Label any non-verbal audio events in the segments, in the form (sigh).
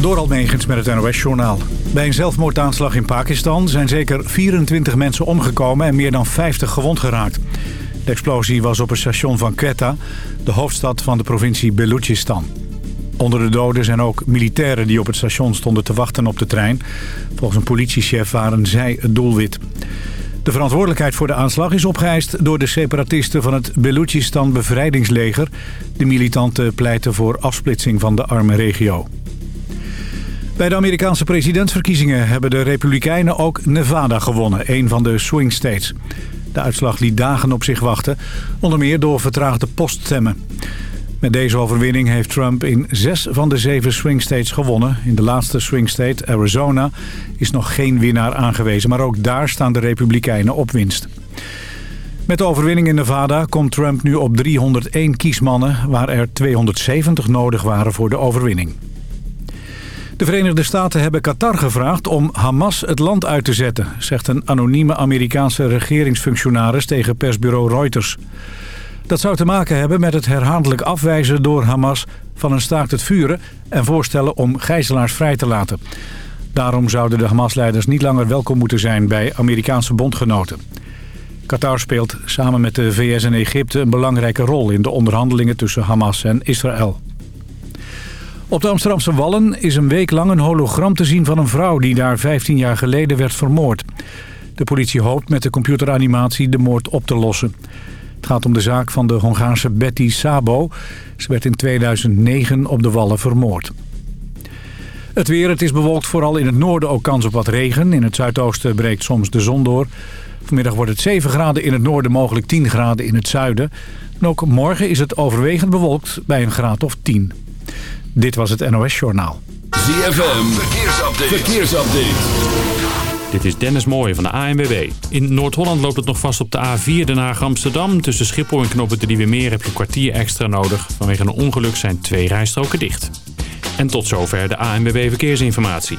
Door Almegens met het NOS-journaal. Bij een zelfmoordaanslag in Pakistan zijn zeker 24 mensen omgekomen en meer dan 50 gewond geraakt. De explosie was op het station van Quetta, de hoofdstad van de provincie Balochistan. Onder de doden zijn ook militairen die op het station stonden te wachten op de trein. Volgens een politiechef waren zij het doelwit. De verantwoordelijkheid voor de aanslag is opgeëist door de separatisten van het Balochistan Bevrijdingsleger. De militanten pleiten voor afsplitsing van de arme regio. Bij de Amerikaanse presidentsverkiezingen hebben de Republikeinen ook Nevada gewonnen, een van de swing states. De uitslag liet dagen op zich wachten, onder meer door vertraagde poststemmen. Met deze overwinning heeft Trump in zes van de zeven swing states gewonnen. In de laatste swing state, Arizona, is nog geen winnaar aangewezen, maar ook daar staan de Republikeinen op winst. Met de overwinning in Nevada komt Trump nu op 301 kiesmannen... waar er 270 nodig waren voor de overwinning. De Verenigde Staten hebben Qatar gevraagd om Hamas het land uit te zetten... zegt een anonieme Amerikaanse regeringsfunctionaris tegen persbureau Reuters. Dat zou te maken hebben met het herhaaldelijk afwijzen door Hamas... van een staakt het vuren en voorstellen om gijzelaars vrij te laten. Daarom zouden de Hamas-leiders niet langer welkom moeten zijn bij Amerikaanse bondgenoten. Qatar speelt samen met de VS en Egypte een belangrijke rol... in de onderhandelingen tussen Hamas en Israël. Op de Amsterdamse Wallen is een week lang een hologram te zien van een vrouw... die daar 15 jaar geleden werd vermoord. De politie hoopt met de computeranimatie de moord op te lossen. Het gaat om de zaak van de Hongaarse Betty Sabo. Ze werd in 2009 op de Wallen vermoord. Het weer, het is bewolkt vooral in het noorden ook kans op wat regen. In het zuidoosten breekt soms de zon door. Vanmiddag wordt het 7 graden in het noorden, mogelijk 10 graden in het zuiden. En ook morgen is het overwegend bewolkt bij een graad of 10. Dit was het NOS Journaal. ZFM, verkeersupdate. verkeersupdate. Dit is Dennis Mooij van de ANWB. In Noord-Holland loopt het nog vast op de A4 Den Haag-Amsterdam. Tussen Schiphol en Knoppen de Nieuwe Meer heb je een kwartier extra nodig. Vanwege een ongeluk zijn twee rijstroken dicht. En tot zover de ANWB Verkeersinformatie.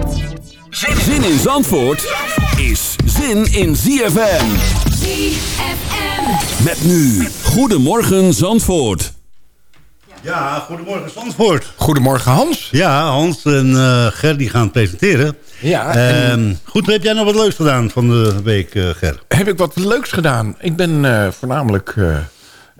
Zin in Zandvoort is zin in ZFM. ZFM. Met nu, Goedemorgen Zandvoort. Ja, goedemorgen Zandvoort. Goedemorgen Hans. Ja, Hans en eh Ger die gaan presenteren. Ja, en- Ehm, goed, heb jij nog wat leuks gedaan van de week, eh, Ger? Heb ik wat leuks gedaan. Ik ben eh, voornamelijk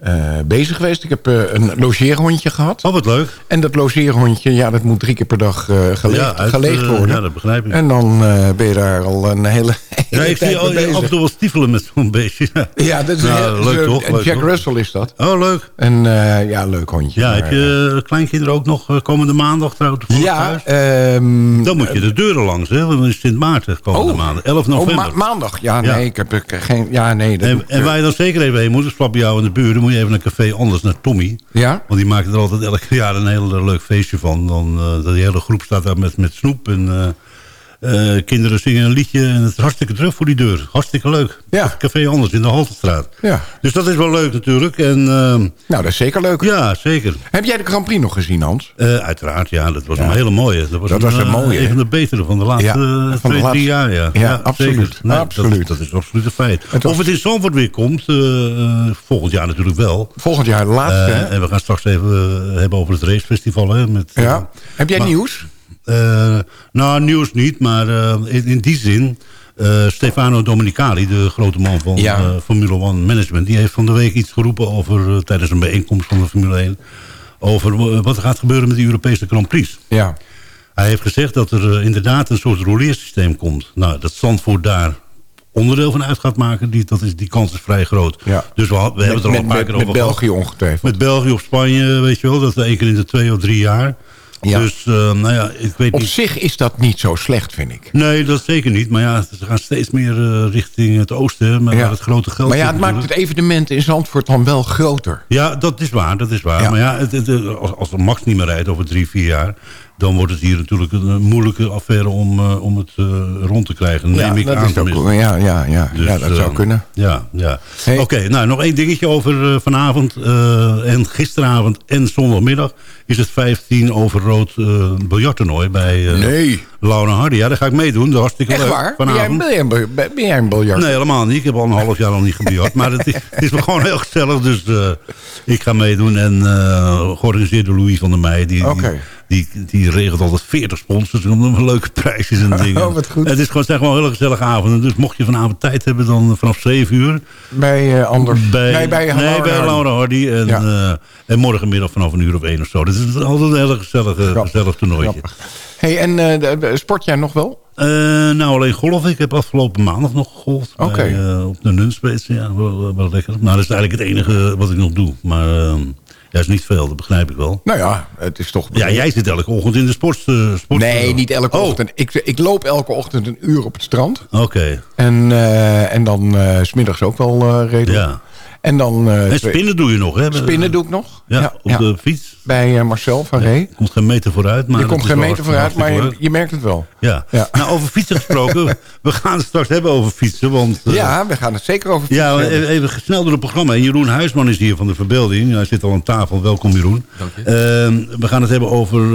eh, bezig geweest. Ik heb eh, een logeerhondje gehad. Oh, wat leuk. En dat logeerhondje, ja, dat moet drie keer per dag eh, geleegd, Ja, uit, geleegd worden. ja, dat begrijp ik. En dan ben je daar al een hele, Ja, ik zie al, af en toe wel stiefelen met zo'n beestje. Ja, dat is Nou, een, leuk toch? Leuk Jack toch? Russell is dat. Oh, leuk. En ja, leuk hondje. Ja, maar, heb je kleinkinderen ook nog komende maandag trouwens Ja, ehm, Dan moet je de deuren langs, hè? Want is Sint Maarten komende Oh. maandag. 11 oh, november. ma- maandag. Ja, Ja. nee, ik heb ik, geen... Ja, nee. En, en waar je dan zeker even heen moet, is bij jou in de buurt. Dan moet je even naar café Anders, naar Tommy. Ja? Want die maken er altijd elk (laughs) jaar een heel eh, leuk feestje van. Dan, eh, dat die hele groep staat daar met, met snoep en eh, eh, kinderen zingen een liedje. En het is hartstikke druk voor die deur. Hartstikke leuk. Ja. Café Anders in de Haltestraat. Ja. Dus dat is wel leuk natuurlijk. En, ehm, Nou, dat is zeker leuk. ja, zeker. Heb jij de Grand Prix nog gezien, Hans? Eh, uiteraard, ja. Dat was Ja. een hele mooie. Dat was, Dat een, was een eh, mooie, Een van de betere van de laatste Ja, eh, de twee, drie jaar. Ja, Ja, absoluut. zeker. Nee, Absoluut. Dat, dat is absoluut een feit. Het was- Of het in Zandvoort weer komt, eh, eh, volgend jaar natuurlijk wel. Volgend jaar laatste, Eh, en we gaan straks even eh, hebben over het racefestival. Hè, met, eh, Ja. Heb jij maar- nieuws? Eh, nou, nieuws niet, maar eh, in, in die zin... eh, Stefano Domenicali, de grote man van Ja. Formule 1 Management... die heeft van de week iets geroepen over, tijdens een bijeenkomst van de Formule 1... over wat er gaat gebeuren met de Europese Grand Prix. Ja. Hij heeft gezegd dat er inderdaad een soort rouleersysteem komt. Nou, dat Zandvoort daar onderdeel van uit gaat maken... Die, dat is, die kans is vrij groot. Ja. Dus we, we hebben het er al met, een paar met, keer met over gehad. België ongetwijfeld. Met België of Spanje, weet je wel. Dat één keer in de twee of drie jaar. Ja. Dus, uh, nou ja, ik weet Op niet... zich is dat niet zo slecht, vind ik. Nee, dat zeker niet. Maar ja, ze gaan steeds meer uh, richting het oosten, maar Ja. waar het grote geld Maar ja, het maakt het evenement in Zandvoort dan wel groter. Ja, dat is waar, dat is waar. Ja. Maar ja, het, het, als, als Max niet meer rijdt over drie, vier jaar... dan wordt het hier natuurlijk een, eh, moeilijke affaire om, eh, om het eh, rond te krijgen. Neem ja, ik dat aan is ook, ja, ja, ja, Dus, ja, dat zou eh, kunnen. Ja, ja. Hey. Oké, nou nog één dingetje over eh, vanavond eh, en gisteravond en zondagmiddag... is het 15 over rood eh biljarttoernooi bij Nee. Laura Hardy. Ja, daar ga ik meedoen. Dat is hartstikke Echt leuk. waar? Ben jij, Vanavond. ben, jij, een ben jij een biljart? Nee, helemaal niet. Ik heb al een half jaar al niet gebiljart. maar het is, (laughs) het is gewoon heel gezellig. Dus eh, ik ga meedoen. En eh georganiseerd door Louis van der Meij. Die, die, die, die regelt altijd 40 sponsors. En dan leuke prijsjes (laughs) en dingen. Oh, wat goed. Het is gewoon, het zijn gewoon hele gezellige avonden. Dus mocht je vanavond tijd hebben, dan vanaf 7 uur. Bij Anders? Bij, nee, bij, nee, Laura bij Hardy. Laura Hardy. En, Ja. en morgenmiddag vanaf een uur of één of zo. Het is altijd een hele gezellige, gezellig toernooitje. Hey, en eh, sport jij nog wel? Eh, nou, alleen golf. Ik heb afgelopen maandag nog gegolfd. Eh, op de Nunspace. Ja, wel, lekker. Nou, dat is eigenlijk het enige wat ik nog doe. Maar eh, ja, is niet veel. Dat begrijp ik wel. Nou ja, het is toch... Ja, jij zit elke ochtend in de sport. sport Nee, niet elke Oh, ochtend. Ik, ik loop elke ochtend een uur op het strand. Oké. En, en dan s smiddags ook wel redelijk. Ja. En dan... En spinnen doe je nog, hè? Spinnen doe ik nog. Ja, op de fiets. Bij eh, Marcel van Ree. Er komt geen meter vooruit. Maar Je komt geen meter vooruit, maar je, je merkt het wel. Ja. Ja. Nou, over fietsen gesproken. (laughs) we gaan het straks hebben over fietsen. Want, eh, Ja, we gaan het zeker over fietsen Ja, hebben. even, even snel door het programma. En Jeroen Huisman is hier van de Verbeelding. Hij zit al aan tafel. Welkom Jeroen. Ehm, we gaan het hebben over eh,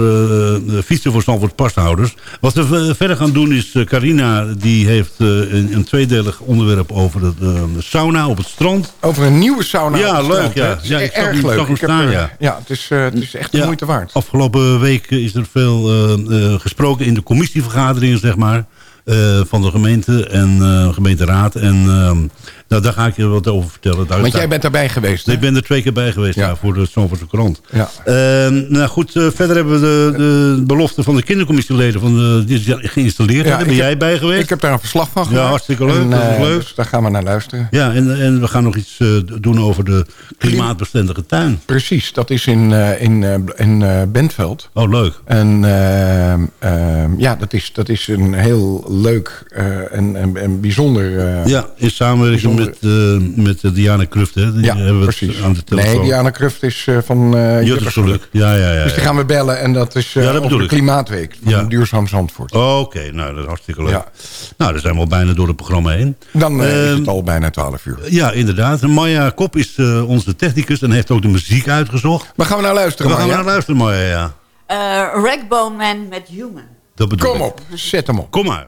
de fietsen voor Zandvoort pashouders. Wat we verder gaan doen is... Carina die heeft eh, een, een tweedelig onderwerp over de, de sauna op het strand. Over een nieuwe sauna Ja, op het leuk, strand, ja. Ja, ik erg leuk. zag hem Ik heb, staan, ja. ja, het is, eh, het is echt de Ja, moeite waard. Afgelopen week is er veel eh, eh, gesproken in de commissievergaderingen, zeg maar. eh, van de gemeente en gemeenteraad. En ehm, nou, daar ga ik je wat over vertellen. Daar Want jij bent daarbij geweest, hè? Ik ben er twee keer bij geweest Ja. ja. voor de Zandvoortse krant. Ja. Ehm, nou goed, eh, verder hebben we de, de belofte van de kindercommissieleden van de, die geïnstalleerd. Ja, hebben. ben jij heb- bij geweest? Ik heb daar een verslag van gemaakt. hartstikke leuk, En, eh, leuk. Dus daar gaan we naar luisteren. Ja, en, en we gaan nog iets eh, doen over de klimaatbestendige tuin. Precies, dat is in, eh, in, eh, in eh, Bentveld. Oh, leuk. En ehm, ehm, ja, dat is, dat is een heel leuk eh, en, en, en bijzonder... eh, Ja, in samenwerking met, eh met eh, Diana Kruft. Hè. Die ja, hebben we precies. aan de telefoon. Nee, Diana Kruft is eh, van uh, Juttersgeluk. Ja, ja, ja. Dus die ja. gaan we bellen en dat is eh, Ja, dat de ik. Klimaatweek van Ja. Duurzaam Zandvoort. Oké, nou, dat is hartstikke leuk. Ja. Nou, dan zijn we al bijna door het programma heen. Dan is Ehm, het al bijna 12 uur. Ja, inderdaad. Maya Kop is eh, onze technicus en heeft ook de muziek uitgezocht. Waar gaan we naar luisteren, We gaan Marja? naar luisteren, Maya, ja. Eh Ragbone Man met Human. Dat bedoel Kom ik. op, zet hem op. Kom maar.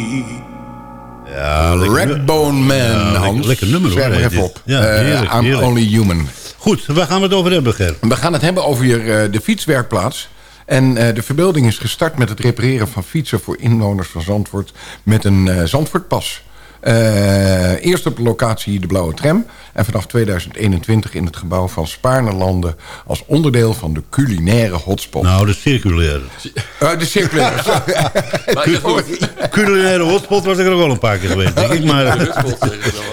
Ja, Man, Ja, Hans. lekker- nummer, hoor, Schrijf even op. Ja, Eh, heerlijk, I'm heerlijk. only human. Goed, waar gaan we het over hebben, Ger? We gaan het hebben over eh, de fietswerkplaats. En eh, de verbeelding is gestart met het repareren van fietsen... voor inwoners van Zandvoort met een Zandvoortpas. Eh, eerst op de locatie de Blauwe Tram... en vanaf 2021 in het gebouw van Spaarnerlanden... als onderdeel van de culinaire hotspot. Nou, de circulaire. Eh, de circulaire. (laughs) Culinaire hotspot was ik er ook wel een paar keer geweest, denk ik. Maar,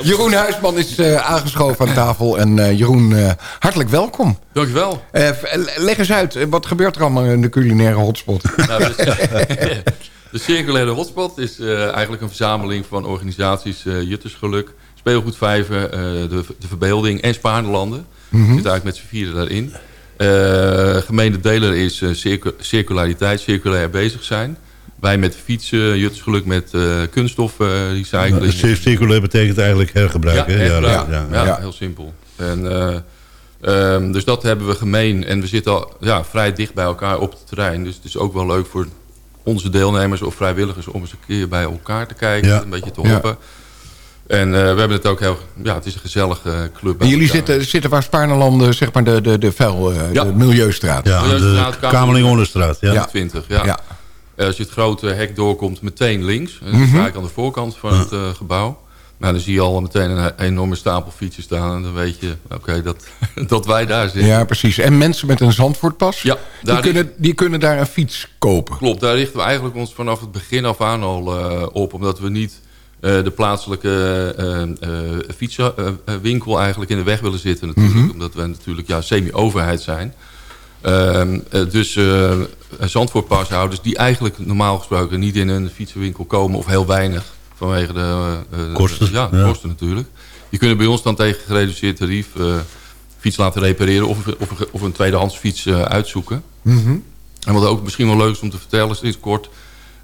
Jeroen Huisman is eh, aangeschoven aan tafel. En eh, Jeroen, eh, hartelijk welkom. Dankjewel. Eh, leg eens uit, wat gebeurt er allemaal in de culinaire hotspot? Nou, dus, (laughs) de circulaire hotspot is eh, eigenlijk een verzameling van organisaties eh Juttersgeluk, Speelgoedvijver, eh, de, de Verbeelding en Spaarlanden. Mhm. Zit eigenlijk met z'n vieren daarin. Eh gemeente deler is circu- circulariteit, circulair bezig zijn. Wij met fietsen, Juttersgeluk met eh kunststof recycling. cir- circulair betekent eigenlijk hergebruiken. hè? hergebruik. ja, ja, ja. heel simpel. En, eh, ehm, dus dat hebben we gemeen. En we zitten al ja, vrij dicht bij elkaar op het terrein. Dus het is ook wel leuk voor onze deelnemers of vrijwilligers... om eens een keer bij elkaar te kijken, Ja. een beetje te Ja. hoppen. En eh, we hebben het ook heel... Ja, het is een gezellige club. bij En jullie elkaar. zitten, zitten waar Spaarnerlanden, zeg maar de, de, de vuil, eh, Ja. de Milieustraat. Ja, Milieustraat, de Kamerling-Onderstraat. Ja. Ja. 20, ja. Ja. Eh, Als je het grote hek doorkomt, meteen links. En dat is eigenlijk aan de voorkant van het eh, gebouw. Nou, dan zie je al meteen een enorme stapel fietsen staan. En dan weet je, oké, dat, (laughs) dat wij daar zitten. Ja, precies. En mensen met een Zandvoortpas, Ja, die, kunnen, die kunnen daar een fiets kopen. Klopt, daar richten we eigenlijk ons vanaf het begin af aan al eh, op. Omdat we niet eh, de plaatselijke eh, fietsenwinkel eigenlijk in de weg willen zitten natuurlijk. Mhm. Omdat we natuurlijk ja, semi-overheid zijn. Ehm, eh, dus Zandvoortpashouders die eigenlijk normaal gesproken niet in een fietsenwinkel komen... of heel weinig vanwege de, eh, de- Kosten, ja, de ja. kosten natuurlijk. Die kunnen bij ons dan tegen gereduceerd tarief eh, fiets laten repareren... of, of, of een tweedehands fiets eh, uitzoeken. Mhm. En wat ook misschien wel leuk is om te vertellen, is dit kort...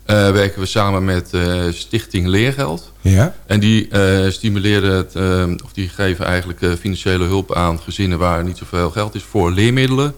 eh, werken we samen met eh, Stichting Leergeld. Ja. En die eh, stimuleren, het, eh, of die geven eigenlijk eh, financiële hulp aan gezinnen waar niet zoveel geld is voor leermiddelen.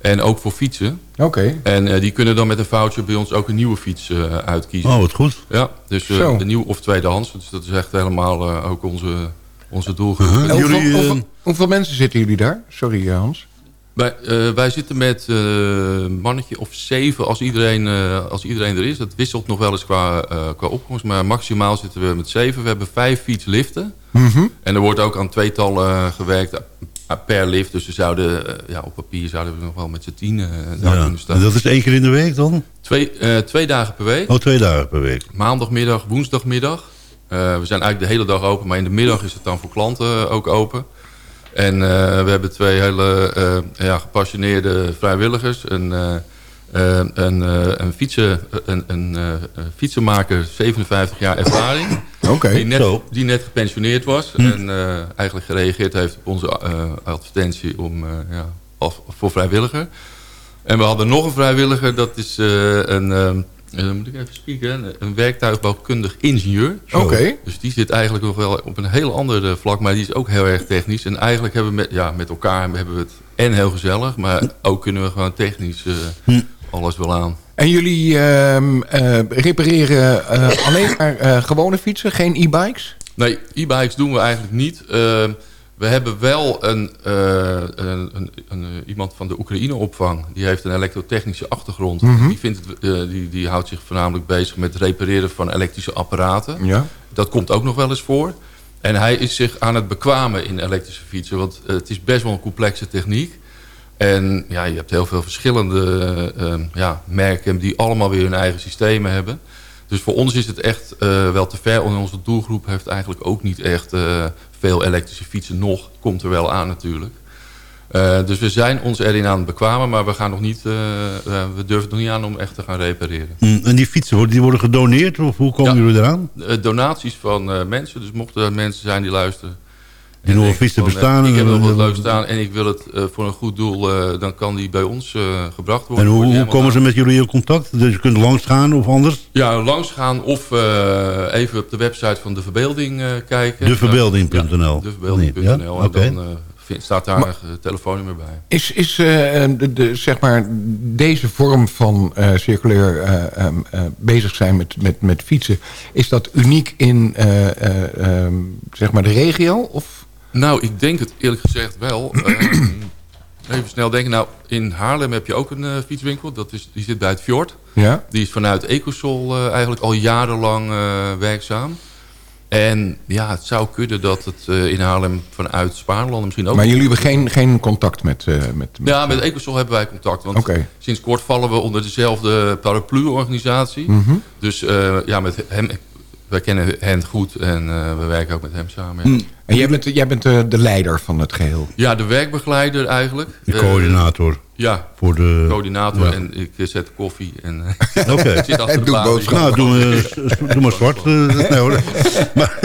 En ook voor fietsen. Oké. En eh, die kunnen dan met een voucher bij ons ook een nieuwe fiets eh, uitkiezen. Oh, wat goed. Ja, dus eh, Zo. de nieuw of tweedehands. Dus dat is echt helemaal eh, ook onze, onze doelgroep. Uh-huh. Jullie, hoeveel, eh, hoeveel, hoeveel mensen zitten jullie daar? Sorry Hans. Wij, eh, wij zitten met eh, een mannetje of zeven als iedereen, eh, als iedereen er is. Dat wisselt nog wel eens qua, eh, qua opkomst. Maar maximaal zitten we met zeven. We hebben vijf fietsliften. Mhm. En er wordt ook aan tweetallen eh, gewerkt per lift. Dus we zouden, eh, ja, op papier zouden we nog wel met z'n tien eh, daar Ja. kunnen staan. En dat is één keer in de week dan? Twee, eh, twee dagen per week. Oh, twee dagen per week. Maandagmiddag, woensdagmiddag. We zijn eigenlijk de hele dag open, maar in de middag is het dan voor klanten ook open. En we hebben twee hele ja, gepassioneerde vrijwilligers. Een, een, een, fietsen, een, een een fietsenmaker, 57 jaar ervaring. Die, net, Zo. die net gepensioneerd was. En eh, eigenlijk gereageerd heeft op onze eh, advertentie om, eh, ja, als, voor vrijwilliger. En we hadden nog een vrijwilliger, dat is een, eh, moet ik even spieken, een, werktuigbouwkundig ingenieur. Oké. Dus die zit eigenlijk nog wel op een heel ander vlak, maar die is ook heel erg technisch. En eigenlijk hebben we met, ja, met elkaar hebben we het en heel gezellig, maar ook kunnen we gewoon technisch eh, alles wel aan. En jullie ehm, eh, repareren eh, alleen maar eh, gewone fietsen, geen e-bikes? Nee, e-bikes doen we eigenlijk niet. Uh, we hebben wel een, een, een, een, iemand van de Oekraïne-opvang. Die heeft een elektrotechnische achtergrond. Mhm. Die, vindt het, die, die houdt zich voornamelijk bezig met het repareren van elektrische apparaten. Ja. Dat komt ook nog wel eens voor. En hij is zich aan het bekwamen in elektrische fietsen. Want het is best wel een complexe techniek. En ja, je hebt heel veel verschillende uh, ja, merken die allemaal weer hun eigen systemen hebben. Dus voor ons is het echt uh, wel te ver. En onze doelgroep heeft eigenlijk ook niet echt uh, veel elektrische fietsen nog. Komt er wel aan natuurlijk. Dus we zijn ons erin aan het bekwamen, maar we, gaan nog niet, we durven nog niet aan om echt te gaan repareren. Mm, en die fietsen die worden gedoneerd? Of hoe komen ja, jullie eraan? donaties van mensen. Dus mochten er mensen zijn die luisteren Die En nog fietsen eh, bestaan. Ik heb nog wat leuk staan en ik wil het eh, voor een goed doel, eh, dan kan die bij ons eh, gebracht worden. En hoe, komen ze met jullie in contact? Dus je kunt langs gaan of anders? Ja, langs gaan of eh, even op de website van De Verbeelding eh, kijken. Deverbeelding.nl. Ja, deverbeelding.nl. Ja, En oké. dan eh, vind- staat daar een eh, telefoonnummer bij. Is, is eh, de, de, zeg maar deze vorm van eh, circulair eh, ehm, eh, bezig zijn met, met, met fietsen... is dat uniek in eh, eh, ehm, zeg maar de regio? Of? Nou, ik denk het eerlijk gezegd wel. (clears throat) Ehm, even snel denken. Nou, in Haarlem heb je ook een eh, fietswinkel. Dat is, die zit bij het Fjord. Ja? Die is vanuit Ecosol eh, eigenlijk al jarenlang eh, werkzaam. En ja, het zou kunnen dat het eh, in Haarlem vanuit Spaarland misschien ook... Maar jullie hebben geen, geen contact met... eh, met, met Ja, met Ecosol hebben wij contact. Want sinds kort vallen we onder dezelfde paraplu-organisatie. Mhm. Dus eh, ja, met hem, wij kennen hen goed en eh, we werken ook met hem samen. Ja, En jij bent, jij bent eh, de leider van het geheel? ja de werkbegeleider eigenlijk. De coördinator. Ja, voor de coördinator Ja. en ik zet koffie en eh, (laughs) Oké. ik zit achter En de doe balie. boodschappen. Nou, doe, maar- doe maar zwart. eh, nee, hoor. (laughs) Maar,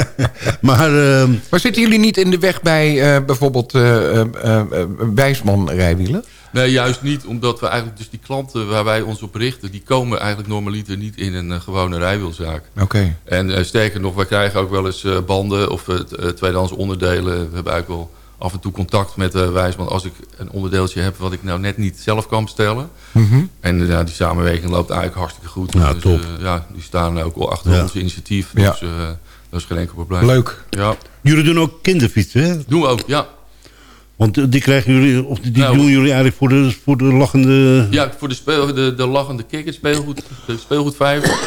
maar ehm, Maar zitten jullie niet in de weg bij eh, bijvoorbeeld eh, eh, eh, eh, Wijsman rijwielen? Nee, juist niet, omdat we eigenlijk dus die klanten waar wij ons op richten... die komen eigenlijk normaliter niet in een gewone rijwielzaak. Oké. En eh, sterker nog, wij krijgen ook wel eens eh, banden of eh, eh, tweedehands onderdelen. We hebben eigenlijk wel af en toe contact met de wijsman... als ik een onderdeeltje heb wat ik nou net niet zelf kan bestellen. Mhm. En eh, ja, die samenwerking loopt eigenlijk hartstikke goed. Ja, Dus, top. eh, ja, die staan ook al achter Ja. ons initiatief. Ja. Dus eh, dat is geen enkel probleem. Leuk. Ja, jullie doen ook kinderfietsen, hè? doen we ook, ja. Want eh, die krijgen jullie, of die Nou. doen jullie eigenlijk voor de, voor de lachende... Ja, voor de, speel, de, de lachende kikker, speelgoed, de speelgoedvijver. (coughs)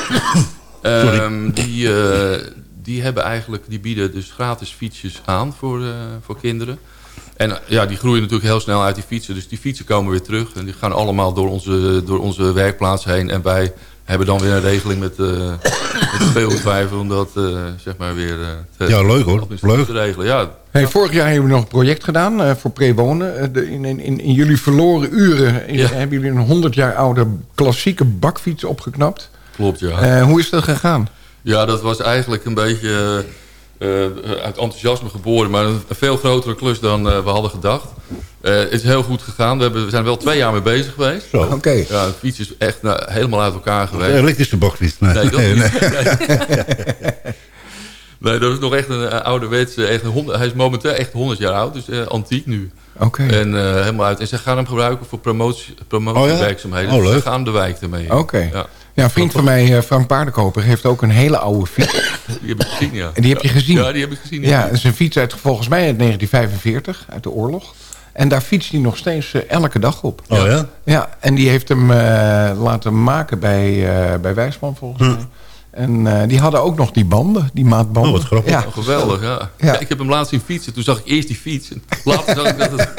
Ehm, die, eh, die hebben eigenlijk, die bieden dus gratis fietsjes aan voor, eh, voor kinderen. En eh, ja, die groeien natuurlijk heel snel uit die fietsen. Dus die fietsen komen weer terug. En die gaan allemaal door onze, door onze werkplaats heen. En wij hebben dan weer een regeling met, eh met de speelgoedvijver. Om dat eh, zeg maar weer eh, te, Ja, leuk, hoor. Leuk. te regelen. Ja, Hey, vorig jaar hebben we nog een project gedaan eh, voor prewonen. De- in, in, in, in jullie verloren uren Ja. hebben jullie een 100 jaar oude klassieke bakfiets opgeknapt. klopt ja. Eh, hoe is dat gegaan? Ja, dat was eigenlijk een beetje eh, eh, uit enthousiasme geboren. Maar een, een veel grotere klus dan eh, we hadden gedacht. Eh, het is heel goed gegaan. We, hebben, we zijn er wel twee jaar mee bezig geweest. Zo. Oké. Ja, de fiets is echt nou, helemaal uit elkaar De geweest. elektrische bakfiets. Nee, Nee, dat nee, niet. nee. Nee. (laughs) Nee, dat is nog echt een ouderwetse. Echt een hij is momenteel echt 100 jaar oud, dus eh, antiek nu. Oké. En eh, helemaal uit. En ze gaan hem gebruiken voor promotie, promotiewerkzaamheden. Oh, Dus leuk. Ze gaan de wijk ermee. in. Oké. Ja, Ja, een vriend van mij, eh, Frank Paardenkoper, heeft ook een hele oude fiets. (laughs) die heb ik gezien, ja. En die heb je gezien? Ja, die heb ik gezien. Ja, dat is een fiets uit volgens mij uit 1945, uit de oorlog. En daar fietst hij nog steeds eh, elke dag op. Oh ja? Ja, en die heeft hem eh, laten maken bij, eh, bij Wijsman volgens mij. En eh, die hadden ook nog die banden, die maatbanden. Oh, wat grappig. Ja, Oh, geweldig, ja. Ja. ja. Ik heb hem laatst zien fietsen. Toen zag ik eerst die fiets. En later zag ik dat het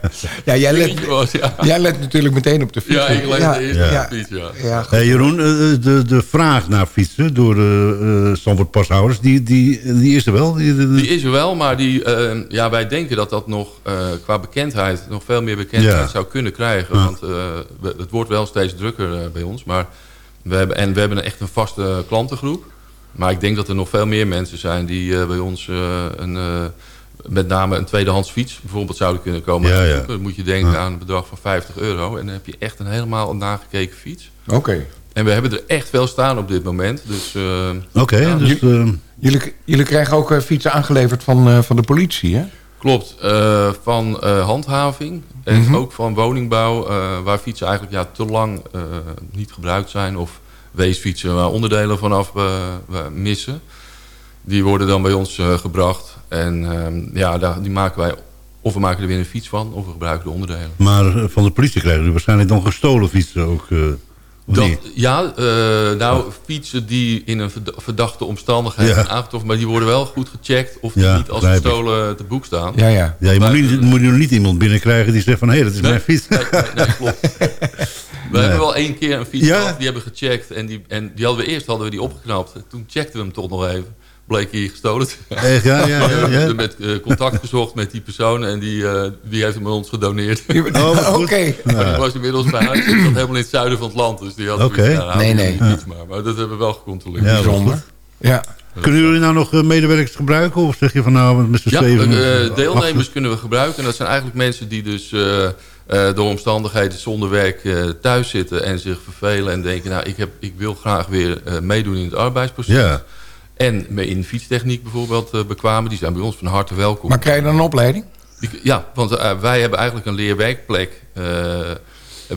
(laughs) (laughs) ja jij, let, was. Ja, jij let natuurlijk meteen op de fiets. ja ik lees ja, de eerste ja, fiets, ja. Hey, Jeroen, eh, de, de vraag naar fietsen door de uh, Stamford pashouders, die, die, die is er wel? Die, is er wel, maar die, eh, ja, wij denken dat dat nog eh, qua bekendheid... nog veel meer bekendheid Ja. zou kunnen krijgen. Ja. Want eh, het wordt wel steeds drukker eh, bij ons. Maar we hebben, en we hebben echt een vaste klantengroep. Maar ik denk dat er nog veel meer mensen zijn... die eh, bij ons eh, een, eh, met name een tweedehands fiets bijvoorbeeld zouden kunnen komen. Ja. Dan moet je denken Ja. aan een bedrag van 50 euro. En dan heb je echt een helemaal nagekeken fiets. Oké. En we hebben er echt veel staan op dit moment. Dus eh, Oké, Ja, dus... eh, Jullie, jullie krijgen ook eh, fietsen aangeleverd van, eh, van de politie, hè? Klopt, eh, van eh, handhaving en Mhm. ook van woningbouw... eh, waar fietsen eigenlijk ja, te lang eh, niet gebruikt zijn... of weesfietsen waar onderdelen vanaf we missen. Die worden dan bij ons eh, gebracht. En ehm, ja, daar, die maken wij... of we maken er weer een fiets van... of we gebruiken de onderdelen. maar eh, van de politie krijgen jullie waarschijnlijk dan gestolen fietsen ook. eh, of Dat, ja, eh, nou, fietsen die in een verda- verdachte omstandigheid Ja. zijn aangetroffen... maar die worden wel goed gecheckt of die Ja, niet als gestolen te boek staan. Ja, ja. Ja, je moet, niet, moet je niet iemand binnenkrijgen die zegt van... hé, hey, dat is Nee, mijn fiets. Nee, nee, nee, klopt. (laughs) We hebben wel één keer een fiets Ja? gehad, die hebben gecheckt. En die, en die hadden we eerst hadden we die opgeknapt. Toen checkten we hem toch nog even. Bleek hij gestolen. Echt, ja, ja, ja. We ja. hebben met eh, contact gezocht met die persoon. En die, eh, die heeft hem aan ons gedoneerd. Oh. Oké. Maar die was inmiddels bij huis. Die zat helemaal in het zuiden van het land. Dus die had nou, Nee, nee. fiets maar. Maar dat hebben we wel gecontroleerd. Ja, Bijzonder. Ja. Kunnen jullie nou nog eh, medewerkers gebruiken? Of zeg je van nou, met z'n Ja, zeven... eh, deelnemers kunnen we gebruiken. En dat zijn eigenlijk mensen die dus eh, eh, door omstandigheden zonder werk eh, thuis zitten... en zich vervelen en denken... nou, ik, heb, ik wil graag weer eh, meedoen in het arbeidsproces. Ja. En me in fietstechniek bijvoorbeeld eh, bekwamen. Die zijn bij ons van harte welkom. Maar krijg je dan een opleiding? Ja, want eh, wij hebben eigenlijk een leerwerkplek. Eh,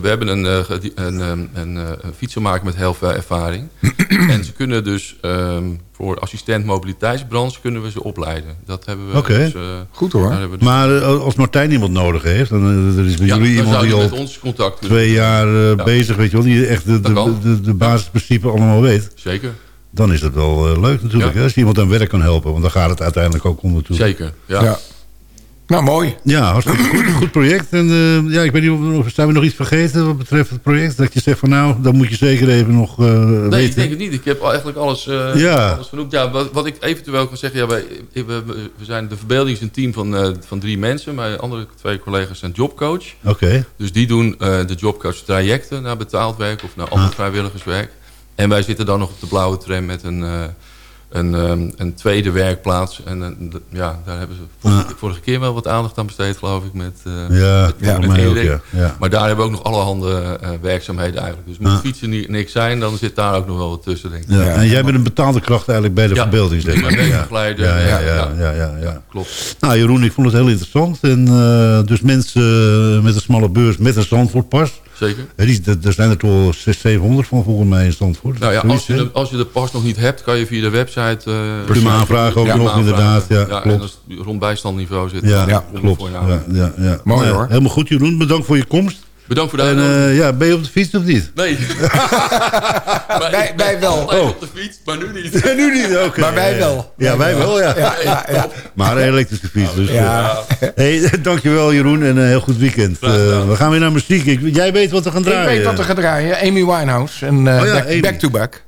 we hebben een, een, ehm, een, een fietsenmaker met heel veel ervaring. (clears throat) en ze kunnen dus ehm, voor assistent mobiliteitsbranche kunnen we ze opleiden. Dat hebben we Oké. dus, eh, Goed hoor. dus- Maar als Martijn iemand nodig heeft... dan er is bij ja, jullie dan iemand zou die je al met ons contact twee jaar eh, bezig... weet je wel, die echt de, de, de, de basisprincipes allemaal weet... Zeker, dan is dat wel eh, leuk natuurlijk. Ja. Hè? Als je iemand aan werk kan helpen. Want daar gaat het uiteindelijk ook om natuurlijk. zeker. Ja. Ja. Nou, mooi. Ja, hartstikke goed, (clears throat) goed project. En eh, ja, ik weet niet, of, zijn we nog iets vergeten wat betreft het project? Dat je zegt van nou, dan moet je zeker even nog eh, Nee, weten. ik denk het niet. Ik heb eigenlijk alles, eh, Ja. alles genoemd. Ja, wat, wat ik eventueel kan zeggen... Ja, wij, we, we- zijn, de verbeelding is een team van, eh, van drie mensen. Mijn andere twee collega's zijn jobcoach. Oké, Dus die doen eh, de jobcoach trajecten naar betaald werk of naar ander vrijwilligerswerk. En wij zitten dan nog op de blauwe tram met een, eh, een, ehm, een tweede werkplaats. En eh, ja, daar hebben ze vorige, vorige keer wel wat aandacht aan besteed, geloof ik. Met, eh, ja, met, ja, met mij ook, Erik. ja. ja. Maar daar hebben we ook nog allerhande eh werkzaamheden eigenlijk. Dus moet fietsen niet, niks zijn, dan zit daar ook nog wel wat tussen, denk ik. Ja, En jij bent een betaalde kracht eigenlijk bij de verbeelding, zeg maar. Ja. Ja, ja, ja, ja. Klopt. Nou Jeroen, ik vond het heel interessant. En dus mensen met een smalle beurs met een Zandvoortpas. Zeker. Die, er zijn er toch wel 600, 700 van volgens mij in Zandvoort. Nou ja, als je, de, als je de pas nog niet hebt, kan je via de website... eh Prima aanvragen ook Ja, nog, aanvragen. inderdaad. Ja, Ja, klopt. en als het rond bijstandniveau zit, Ja, klopt. Ja, ja, ja. Mooi, Nou ja, hoor. Helemaal goed Jeroen, bedankt voor je komst. Bedankt voor de uitnodiging. eh, ja, ben je op de fiets of niet? Nee. (laughs) maar Wij- ik wel. Oh. op de fiets, maar nu niet. Ja, (laughs) nu niet, oké. Maar wij wel. Ja, wij wel, ja. Ja, ja, ja. (laughs) Maar een elektrische fiets. Dus, Ja. eh. hey, dankjewel Jeroen en een heel goed weekend. Eh, we gaan weer naar muziek. Ik, jij weet wat we gaan Ik draaien. weet wat er gaat draaien. Amy Winehouse. En eh, Oh ja, back, Amy. back to back.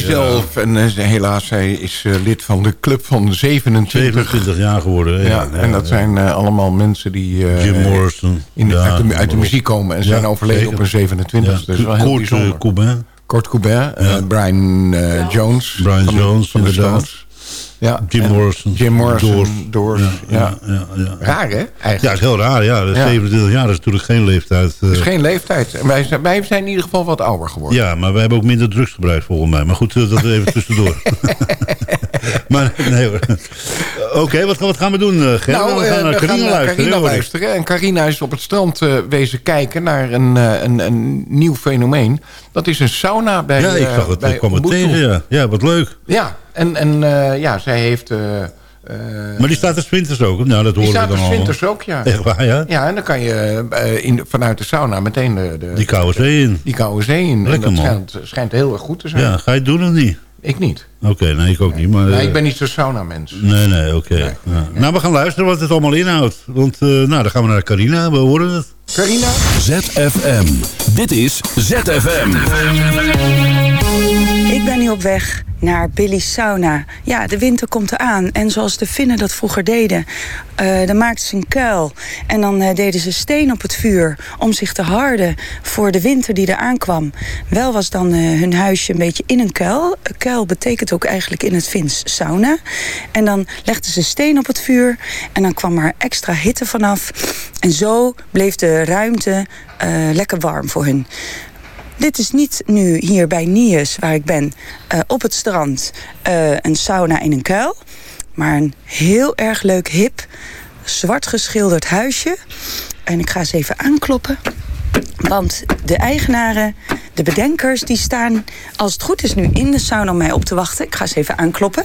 Zelf. En eh, helaas, zij is eh, lid van de club van 27. 27 jaar geworden. Ja, Ja, en dat zijn eh, allemaal mensen die Jim Morrison. in, Ja, uit, de, uit de maar muziek komen en Ja, zijn overleden zeker. op hun 27. Ja, Dat is wel heel Kurt. Kurt Cobain, eh, Brian Jones. Brian van de- Jones, van de inderdaad. Stones. Ja, Jim Morrison. Jim Morrison, Doors. Doors. ja. ja, ja. Raar, hè? Ja, Eigenlijk. is heel raar. Ja, Ja. 27 jaar is natuurlijk geen leeftijd. eh, Het is geen leeftijd. En wij, zijn- wij zijn in ieder geval wat ouder geworden. Ja, maar wij hebben ook minder drugs gebruikt volgens mij. Maar goed, eh, dat even tussendoor. (laughs) maar nee hoor. Oké, wat, wat gaan we doen, eh, Gerrit? Nou, we gaan eh, naar we Carina gaan naar luisteren. Carina luisteren. En Carina is op het strand eh, wezen kijken naar een, eh, een, een nieuw fenomeen. Dat is een sauna bij Ja, ik eh, zag het. bij Ik kwam het tegen, ja. Ja, wat leuk. Ja, en, en eh, ja, zij heeft... eh, eh, Maar die staat er winters ook. Nou, dat die horen staat we er winters ook, ja. Echt waar, ja? Ja, en dan kan je in, vanuit de sauna meteen de, de, Die koude zee in. die koude zee in. En Lekker, dat man. schijnt, schijnt heel erg goed te zijn. Ja, ga je het doen of niet? Ik niet. Oké, nee, ik ook niet. Maar, Nee, eh, ik ben niet zo'n sauna-mens. Nee, nee, oké. Ja. Nou, we gaan luisteren wat het allemaal inhoudt. Want, eh, nou, dan gaan we naar Carina. We horen het. Carina? ZFM. Dit is ZFM. Ik ben nu op weg naar Billy's Sauna. Ja, de winter komt eraan. En zoals de Finnen dat vroeger deden... eh, dan maakten ze een kuil. En dan eh, deden ze steen op het vuur... om zich te harden voor de winter die eraan kwam. Wel was dan eh, hun huisje een beetje in een kuil. Een kuil betekent ook eigenlijk in het Fins sauna. En dan legden ze steen op het vuur... en dan kwam er extra hitte vanaf. En zo bleef de ruimte eh, lekker warm voor hun. Dit is niet nu hier bij Nies, waar ik ben, eh, op het strand, eh, een sauna in een kuil. Maar een heel erg leuk, hip, zwart geschilderd huisje. En ik ga eens even aankloppen. Want de eigenaren, de bedenkers, die staan als het goed is nu in de sauna om mij op te wachten. Ik ga eens even aankloppen.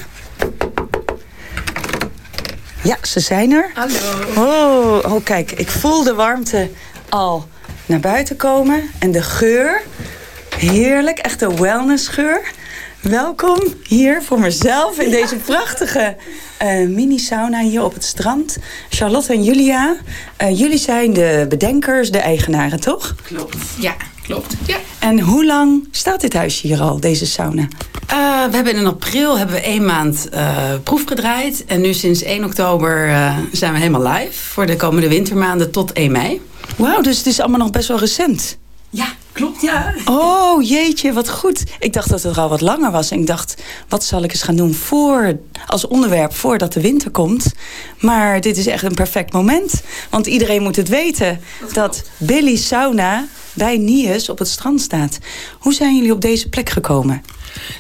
Ja, ze zijn er. Hallo. Oh, oh, kijk, ik voel de warmte al naar buiten komen. En de geur. Heerlijk, echt een wellnessgeur. Welkom hier voor mezelf in deze prachtige eh, mini-sauna hier op het strand. Charlotte en Julia, eh, jullie zijn de bedenkers, de eigenaren, toch? Klopt, ja, klopt. Ja. En hoe lang staat dit huisje hier al, deze sauna? Eh, we hebben in april hebben we één maand eh, proef gedraaid. En nu sinds 1 oktober eh, zijn we helemaal live voor de komende wintermaanden tot 1 mei. Wauw, dus het is allemaal nog best wel recent. Ja, klopt, ja. Oh, jeetje, wat goed. Ik dacht dat het al wat langer was. En ik dacht, wat zal ik eens gaan doen voor, als onderwerp voordat de winter komt. Maar dit is echt een perfect moment. Want iedereen moet het weten dat Billy Sauna bij Nies op het strand staat. Hoe zijn jullie op deze plek gekomen?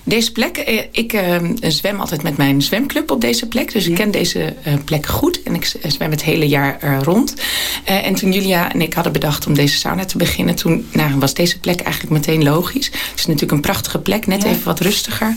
Deze plek, eh, ik eh, zwem altijd met mijn zwemclub op deze plek. Dus ik ken deze eh, plek goed. En ik z- zwem het hele jaar eh, rond. Eh, en toen Julia en ik hadden bedacht om deze sauna te beginnen... toen nou, was deze plek eigenlijk meteen logisch. Het is natuurlijk een prachtige plek, net Ja. even wat rustiger.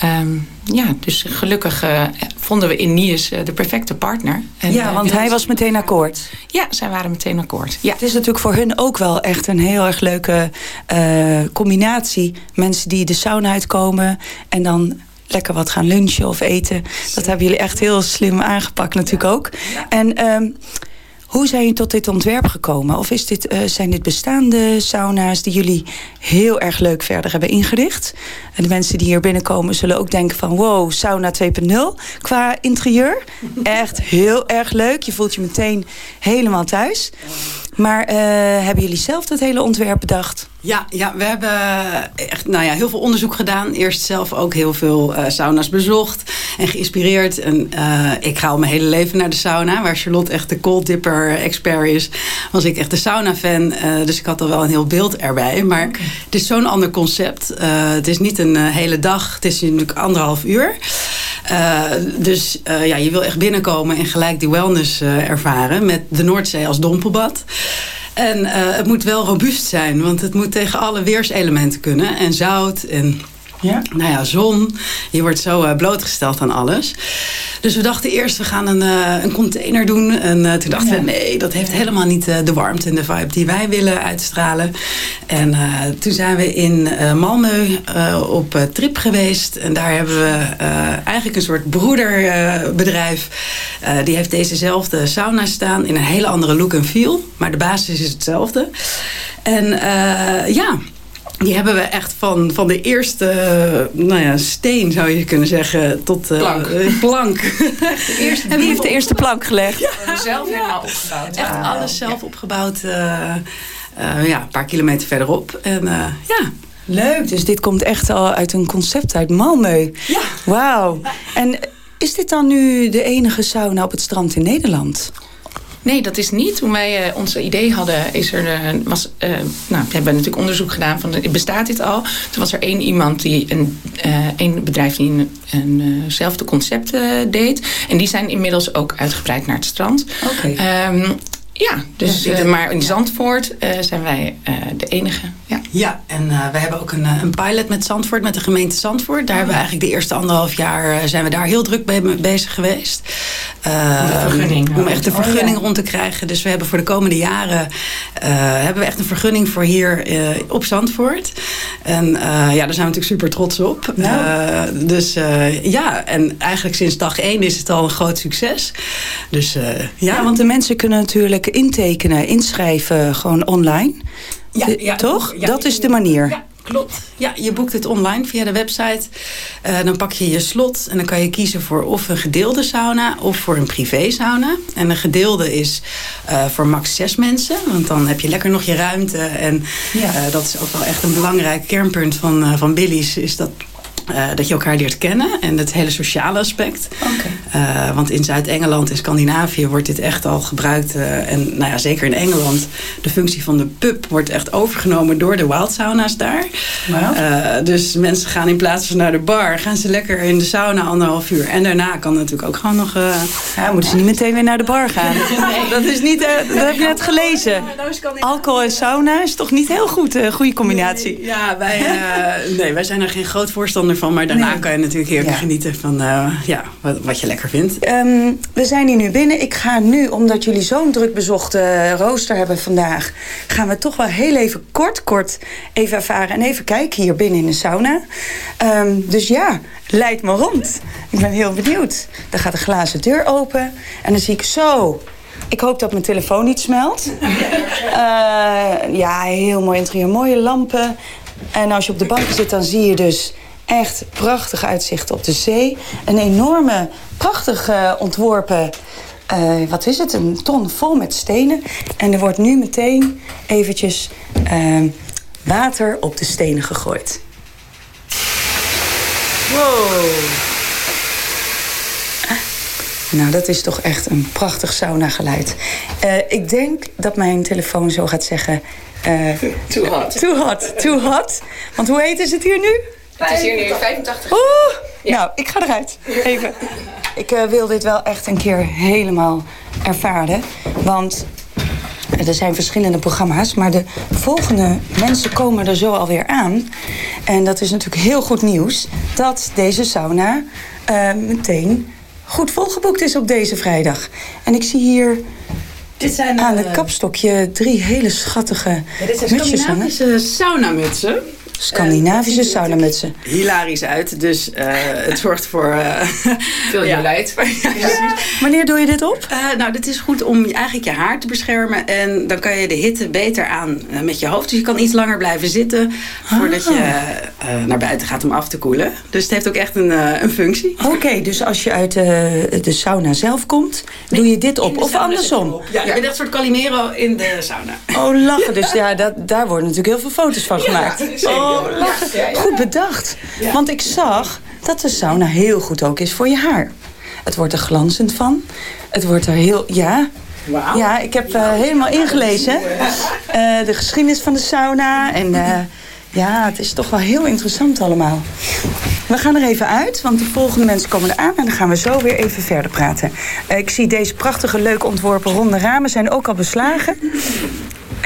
Ehm, ja, dus gelukkig eh, vonden we in Nies eh, de perfecte partner. En, ja, eh, want hij was meteen akkoord. Ja, zij waren meteen akkoord. Ja. Het is natuurlijk voor hun ook wel echt een heel erg leuke eh, combinatie. Mensen die de sauna uitkomen en dan lekker wat gaan lunchen of eten. Dat hebben jullie echt heel slim aangepakt natuurlijk ook. En ehm, hoe zijn jullie tot dit ontwerp gekomen? Of is dit, eh, zijn dit bestaande sauna's die jullie heel erg leuk verder hebben ingericht? En de mensen die hier binnenkomen zullen ook denken van... wow, sauna 2.0 qua interieur. Echt heel erg leuk. Je voelt je meteen helemaal thuis. Maar eh, hebben jullie zelf dat hele ontwerp bedacht? Ja, ja, we hebben echt nou ja, heel veel onderzoek gedaan. Eerst zelf ook heel veel eh, sauna's bezocht en geïnspireerd. En, eh, ik ga al mijn hele leven naar de sauna. Waar Charlotte echt de cold dipper expert is, was ik echt de sauna-fan. Dus ik had al wel een heel beeld erbij. Maar het is zo'n ander concept. Het is niet een hele dag, het is natuurlijk anderhalf uur. Dus ja, je wil echt binnenkomen en gelijk die wellness ervaren. Met de Noordzee als dompelbad. En eh, het moet wel robuust zijn, want het moet tegen alle weerselementen kunnen. En zout en Ja. nou ja, zon. Je wordt zo eh, blootgesteld aan alles. Dus we dachten eerst, we gaan een, eh, een container doen. En eh, toen dachten Ja. we, nee, dat heeft helemaal niet de warmte en de vibe die wij willen uitstralen. En toen zijn we in Malmö op trip geweest. En daar hebben we eigenlijk een soort broederbedrijf. Die heeft dezezelfde sauna staan in een hele andere look en feel. Maar de basis is hetzelfde. En ja, Die hebben we echt van, van de eerste eh, nou ja, steen, zou je kunnen zeggen, tot eh, Plank. eh, plank. Eerste, wie heeft de eerste plank gelegd? Hebben zelf helemaal opgebouwd. Echt alles zelf opgebouwd. eh, eh, ja, een paar kilometer verderop. En eh, ja, Leuk, dus dit komt echt al uit een concept uit Malmö. Ja. Wauw. En is dit dan nu de enige sauna op het strand in Nederland? Nee, dat is niet. Toen wij eh, onze idee hadden, is er, eh, was, eh, nou, we hebben natuurlijk onderzoek gedaan van, bestaat dit al? Toen was er één iemand die een, één bedrijf die een, een, eh, zelfde concept deed. En die zijn inmiddels ook uitgebreid naar het strand. Oké. Ehm, ja, dus, Ja, eh, maar in Zandvoort zijn wij de enige. Ja. Ja, en eh, we hebben ook een, eh, een pilot met Zandvoort, met de gemeente Zandvoort. Daar hebben we eigenlijk de eerste anderhalf jaar eh, zijn we daar heel druk mee bezig geweest. Eh, Om de vergunning. Om echt de Oh, ja. vergunning rond te krijgen. Dus we hebben voor de komende jaren hebben we echt een vergunning voor hier op Zandvoort. En ja, daar zijn we natuurlijk super trots op. Dus ja, en eigenlijk sinds dag één is het al een groot succes. Dus ja, Ja, want de mensen kunnen natuurlijk intekenen, inschrijven, gewoon online. Ja, De- ja, toch? ja, dat is de manier. Ja, klopt. Ja, je boekt het online via de website. Eh, dan pak je je slot en dan kan je kiezen voor of een gedeelde sauna of voor een privé sauna. En een gedeelde is eh, voor max zes mensen, want dan heb je lekker nog je ruimte. En eh, dat is ook wel echt een belangrijk kernpunt van, eh, van Billy's, is dat. Eh, dat je elkaar leert kennen en het hele sociale aspect. Eh, want in Zuid-Engeland en Scandinavië wordt dit echt al gebruikt. eh, en nou ja, zeker in Engeland. De functie van de pub wordt echt overgenomen door de wild sauna's daar. Dus mensen gaan in plaats van naar de bar, gaan ze lekker in de sauna anderhalf uur. En daarna kan natuurlijk ook gewoon nog. Ja, moeten ze niet meteen weer naar de bar gaan. (laughs) Dat is niet, dat heb je net gelezen. Alcohol en sauna is toch niet heel goed, een goede combinatie. Ja, wij, (laughs) nee, wij zijn er geen groot voorstander Maar daarna Nee. kan je natuurlijk heerlijk Ja. genieten van eh, ja, wat, wat je lekker vindt. Ehm, we zijn hier nu binnen. Ik ga nu, omdat jullie zo'n druk bezochte rooster hebben vandaag... gaan we toch wel heel even kort, kort even ervaren... en even kijken hier binnen in de sauna. Ehm, dus ja, leid me rond. Ik ben heel benieuwd. Dan gaat de glazen deur open en dan zie ik zo... Ik hoop dat mijn telefoon niet smelt. (laughs) Eh, ja, heel mooi interieur. Mooie lampen. En als je op de bank zit, dan zie je dus echt prachtig uitzicht op de zee. Een enorme, prachtig eh, ontworpen... eh, wat is het? Een ton vol met stenen. En er wordt nu meteen eventjes eh, water op de stenen gegooid. Wow. Nou, dat is toch echt een prachtig saunageluid. Eh ik denk dat mijn telefoon zo gaat zeggen... Too hot. Too hot, too hot. Want hoe heet is het hier nu? Het is hier nu 85 Oeh, nou, ik ga eruit. Even. Ik eh, wil dit wel echt een keer helemaal ervaren. Want er zijn verschillende programma's, maar de volgende mensen komen er zo alweer aan. En dat is natuurlijk heel goed nieuws dat deze sauna eh, meteen goed volgeboekt is op deze vrijdag. En ik zie hier Dit zijn aan eh, het kapstokje drie hele schattige Ja, dit zijn mutsjes hangen. Scandinavische saunamutsen. Scandinavische natuurlijk Hilarisch uit, dus eh, het zorgt voor... eh, (laughs) Veel (laughs) ja. (laughs) jolijt. Ja, precies. Wanneer doe je dit op? Eh, nou, dit is goed om je- eigenlijk je haar te beschermen. En dan kan je de hitte beter aan met je hoofd. Dus je kan iets langer blijven zitten voordat je eh, naar buiten gaat om af te koelen. Dus het heeft ook echt een, eh, een functie. Oké, dus als je uit de, de sauna zelf komt, doe je dit op. Of andersom. erop. Ja, je bent echt een soort Calimero in de sauna. Oh, lachen. Dus ja, dat, daar worden natuurlijk heel veel foto's van gemaakt. Oh. Goed bedacht. Want ik zag dat de sauna heel goed ook is voor je haar. Het wordt er glanzend van. Het wordt er heel... Ja, ja ik heb eh, helemaal ingelezen. Eh, de geschiedenis van de sauna. En eh, ja, het is toch wel heel interessant allemaal. We gaan er even uit, want de volgende mensen komen eraan. En dan gaan we zo weer even verder praten. Ik zie deze prachtige, leuk ontworpen ronde ramen zijn ook al beslagen.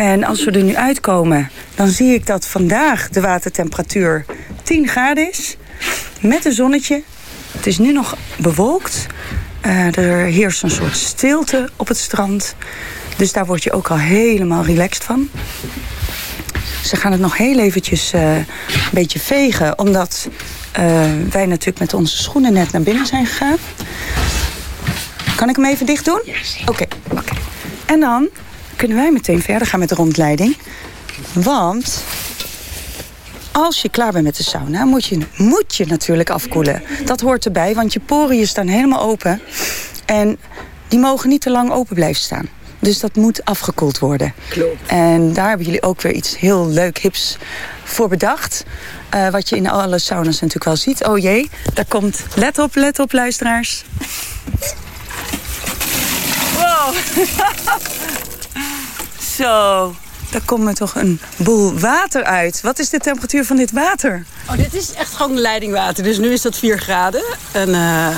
En als we er nu uitkomen, dan zie ik dat vandaag de watertemperatuur 10 graden is. Met een zonnetje. Het is nu nog bewolkt. Eh, er heerst een soort stilte op het strand. Dus daar word je ook al helemaal relaxed van. Ze gaan het nog heel eventjes eh, een beetje vegen. Omdat eh, wij natuurlijk met onze schoenen net naar binnen zijn gegaan. Kan ik hem even dicht doen? Oké, oké. En dan kunnen wij meteen verder gaan met de rondleiding. Want als je klaar bent met de sauna, moet je, moet je natuurlijk afkoelen. Dat hoort erbij, want je poriën staan helemaal open. En die mogen niet te lang open blijven staan. Dus dat moet afgekoeld worden. Klopt. En daar hebben jullie ook weer iets heel leuk, hips voor bedacht. Eh, wat je in alle saunas natuurlijk wel ziet. Oh jee, daar komt. Let op, let op, luisteraars. Wow. (laughs) Zo, daar komt er toch een boel water uit. Wat is de temperatuur van dit water? Oh, dit is echt gewoon leidingwater. Dus nu is dat 4 graden. En eh,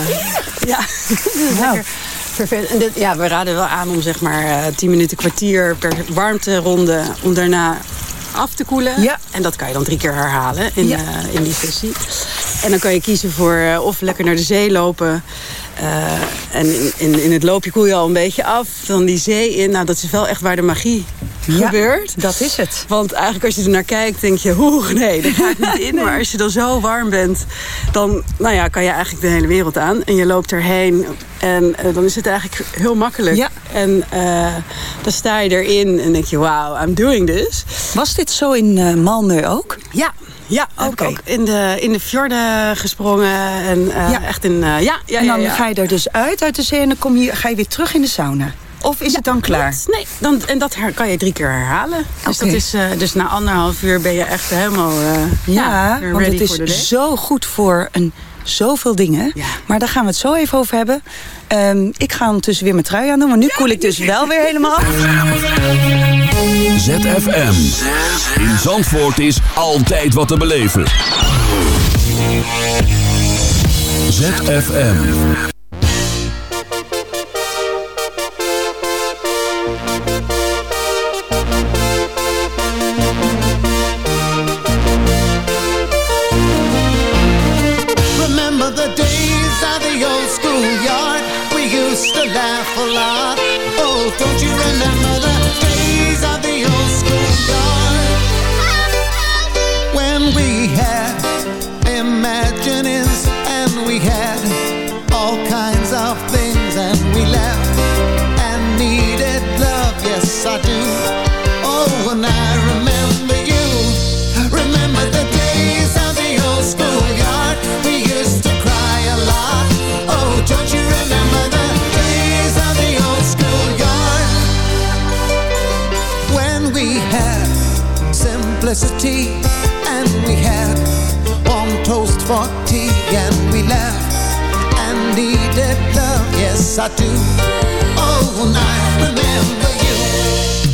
ja, (laughs) lekker vervelend. En dit, ja, we raden wel aan om zeg maar eh 10 minuten, kwartier per warmteronde... om daarna af te koelen. Ja. En dat kan je dan drie keer herhalen in, Ja. eh, in die sessie. En dan kan je kiezen voor of lekker naar de zee lopen... eh, en in, in, in het loopje koel je al een beetje af. Dan die zee in. Nou, dat is wel echt waar de magie Ja, gebeurt. Dat is het. Want eigenlijk als je er naar kijkt, denk je, oeh, nee, daar ga ik niet (laughs) in. Maar als je dan zo warm bent, dan nou ja, kan je eigenlijk de hele wereld aan. En je loopt erheen en eh, dan is het eigenlijk heel makkelijk. Ja. En eh, dan sta je erin en denk je, wow, I'm doing this. Was dit zo in Malmö ook? Ja. Ja, ook in de, in de fjorden gesprongen. En eh, Ja. echt in, eh, ja, ja, en dan ja, ja. ga je er dus uit uit de zee en dan kom je, ga je weer terug in de sauna. Of is het dan klaar? Klopt. Nee, dan, en dat her- kan je drie keer herhalen. Dus, dat is, eh, dus na anderhalf uur ben je echt helemaal eh, Ja, want het is zo goed voor een, zoveel dingen. Ja. Maar daar gaan we het zo even over hebben. Ehm, ik ga ondertussen weer mijn trui aan doen. Want nu koel ik dus wel weer helemaal af. (laughs) ZFM. In Zandvoort is altijd wat te beleven. ZFM. Remember the days of the old schoolyard? We used to laugh a lot. Oh, don't simplicity and we had warm toast for tea and we laughed and needed love. Yes, I do. Oh, and I remember you.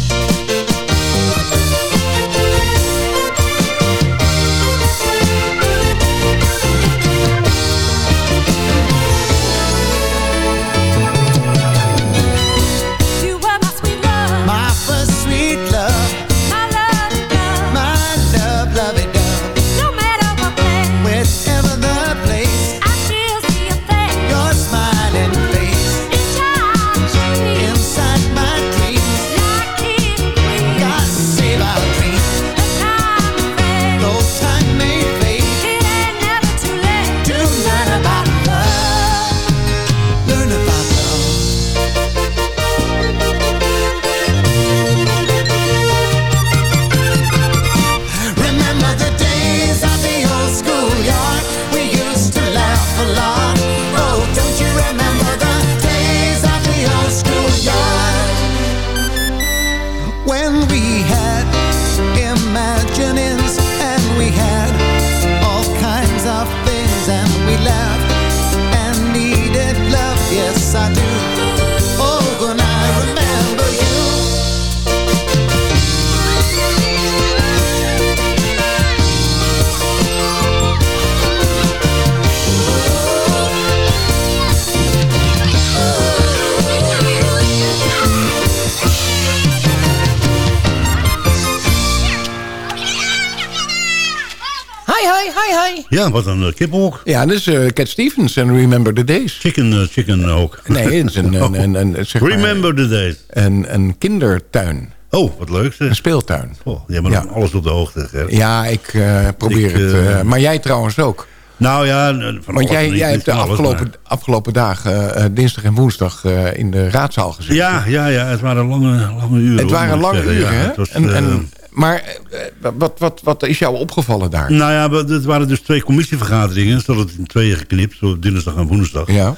Ja, wat een uh, kippenhok. Ja, dat is eh, Cat Stevens en Remember the Days. Chicken, eh, chicken ook. (laughs) Nee, het is een, (laughs) een, een, een, zeg maar, Remember the days. een, een kindertuin. Oh, wat leuk. Een speeltuin. Oh, jij bent Ja. alles op de hoogte. Ger. Ja, ik eh, probeer Ik, het. eh, eh, maar jij trouwens ook. Nou ja, eh, van Want jij, hebt de afgelopen, maar- afgelopen dagen, eh, dinsdag en woensdag, eh, in de raadzaal gezeten. Ja, ja, ja, het waren lange, lange uren. Het waren lange uren, Ja, hè? en, eh, en, Maar eh, wat, wat, wat is jou opgevallen daar? Nou ja, het waren dus twee commissievergaderingen. Ze hadden het in tweeën geknipt, zo dinsdag en woensdag. Ja.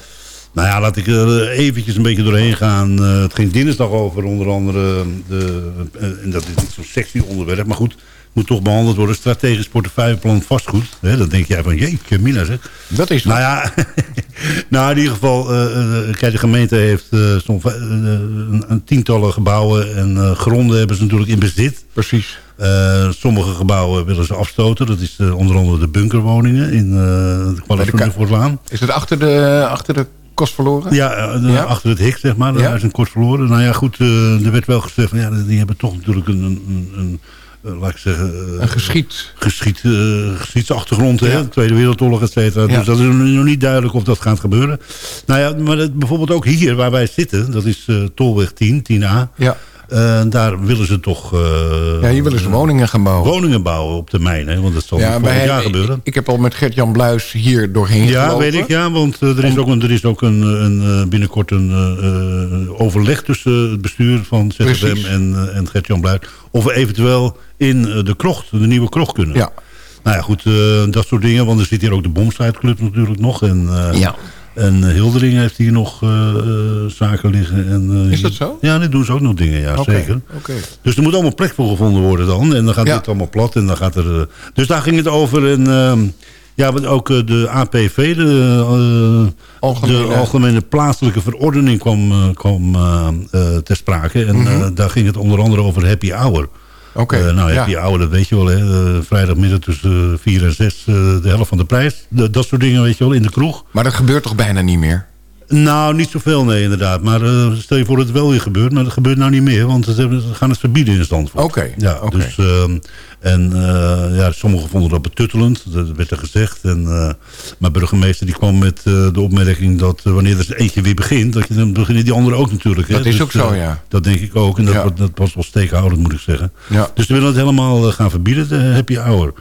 Nou ja, laat ik er eventjes een beetje doorheen gaan. Eh, het ging dinsdag over onder andere, de, eh, en dat is niet zo'n sexy onderwerp, maar goed, moet toch behandeld worden. Strategisch portefeuilleplan vastgoed. Hè, dan denk jij van, jeetje, Mina zeg. Dat is Nou ja, (laughs) nou in ieder geval, eh, eh, kijk, de gemeente heeft eh, een, tientallen gebouwen en gronden hebben ze natuurlijk in bezit. Precies. Sommige gebouwen willen ze afstoten. Dat is onder andere de bunkerwoningen in de Kwaliteit Is het achter de, achter de kost verloren? Ja, de- Ja? achter het hek, zeg maar. Daar Ja? is een kort verloren. Nou ja, goed, er werd wel gezegd... van, ja, die hebben toch natuurlijk een... een, een, laat ik zeggen... eh, Een geschied. geschied, eh, geschiedsachtergrond, hè? Tweede Wereldoorlog, et cetera. Ja. Dus dat is nog niet duidelijk of dat gaat gebeuren. Nou ja, maar dat, bijvoorbeeld ook hier waar wij zitten... dat is eh, Tolweg 10, 10A... Ja. Eh, daar willen ze toch... eh, Ja, hier willen ze woningen gaan bouwen. Woningen bouwen op termijn, hè? Want dat zal Ja, volgend jaar gebeuren. Ik, ik heb al met Gert-Jan Bluis hier doorheen Ja, gelopen. weet ik, ja, want eh, er is ook, een, er is ook een, een, eh, binnenkort een overleg tussen het bestuur van ZFM Precies. en, en Gert-Jan Bluit... of we eventueel in de krocht, de nieuwe krocht kunnen. Ja. Nou ja, goed, eh, dat soort dingen, want er zit hier ook de Bomstrijdclub natuurlijk nog. En, eh, Ja. En eh, Hildering heeft hier nog eh, eh, zaken liggen. En, Is dat zo? Ja, die doen ze ook nog dingen, ja, zeker. oké. Dus er moet allemaal plek voor gevonden worden dan. En dan gaat Ja. dit allemaal plat. En dan gaat er, dus daar ging het over. En, ehm, ja, want ook de APV, de, Algemene- de Algemene Plaatselijke Verordening, kwam, kwam ter sprake. En eh, daar ging het onder andere over happy hour. Oké, Eh, nou, ja. happy hour, dat weet je wel. Hè? Eh, vrijdagmiddag tussen 4 en 6, de helft van de prijs. De- dat soort dingen, weet je wel, in de kroeg. Maar dat gebeurt toch bijna niet meer? Nou, niet zoveel, nee, inderdaad. Maar eh, stel je voor dat het wel weer gebeurt. Maar dat gebeurt nou niet meer, want ze, gaan het verbieden in Zandvoort. Oké, Ja, oké. dus... ehm, en eh, ja, sommigen vonden dat betuttelend, dat werd er gezegd. En, eh, maar burgemeester die kwam met de opmerking dat wanneer er eentje weer begint... Dat je, dan beginnen die anderen ook natuurlijk. hè. Dat is Dus, ook zo, ja. Dat denk ik ook. En dat, Ja. wordt- dat was wel steekhoudend, moet ik zeggen. Ja. Dus ze willen het helemaal gaan verbieden, de happy hour.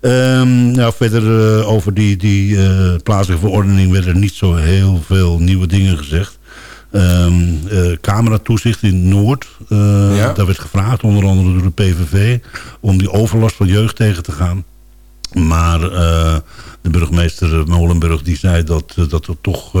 Nou, verder eh, over die, die eh, plaatselijke verordening werden er niet zo heel veel nieuwe dingen gezegd. Ehm eh, cameratoezicht in Noord. Ja. Daar werd gevraagd, onder andere door de PVV, om die overlast van jeugd tegen te gaan. Maar de burgemeester Molenburg die zei dat, dat er toch...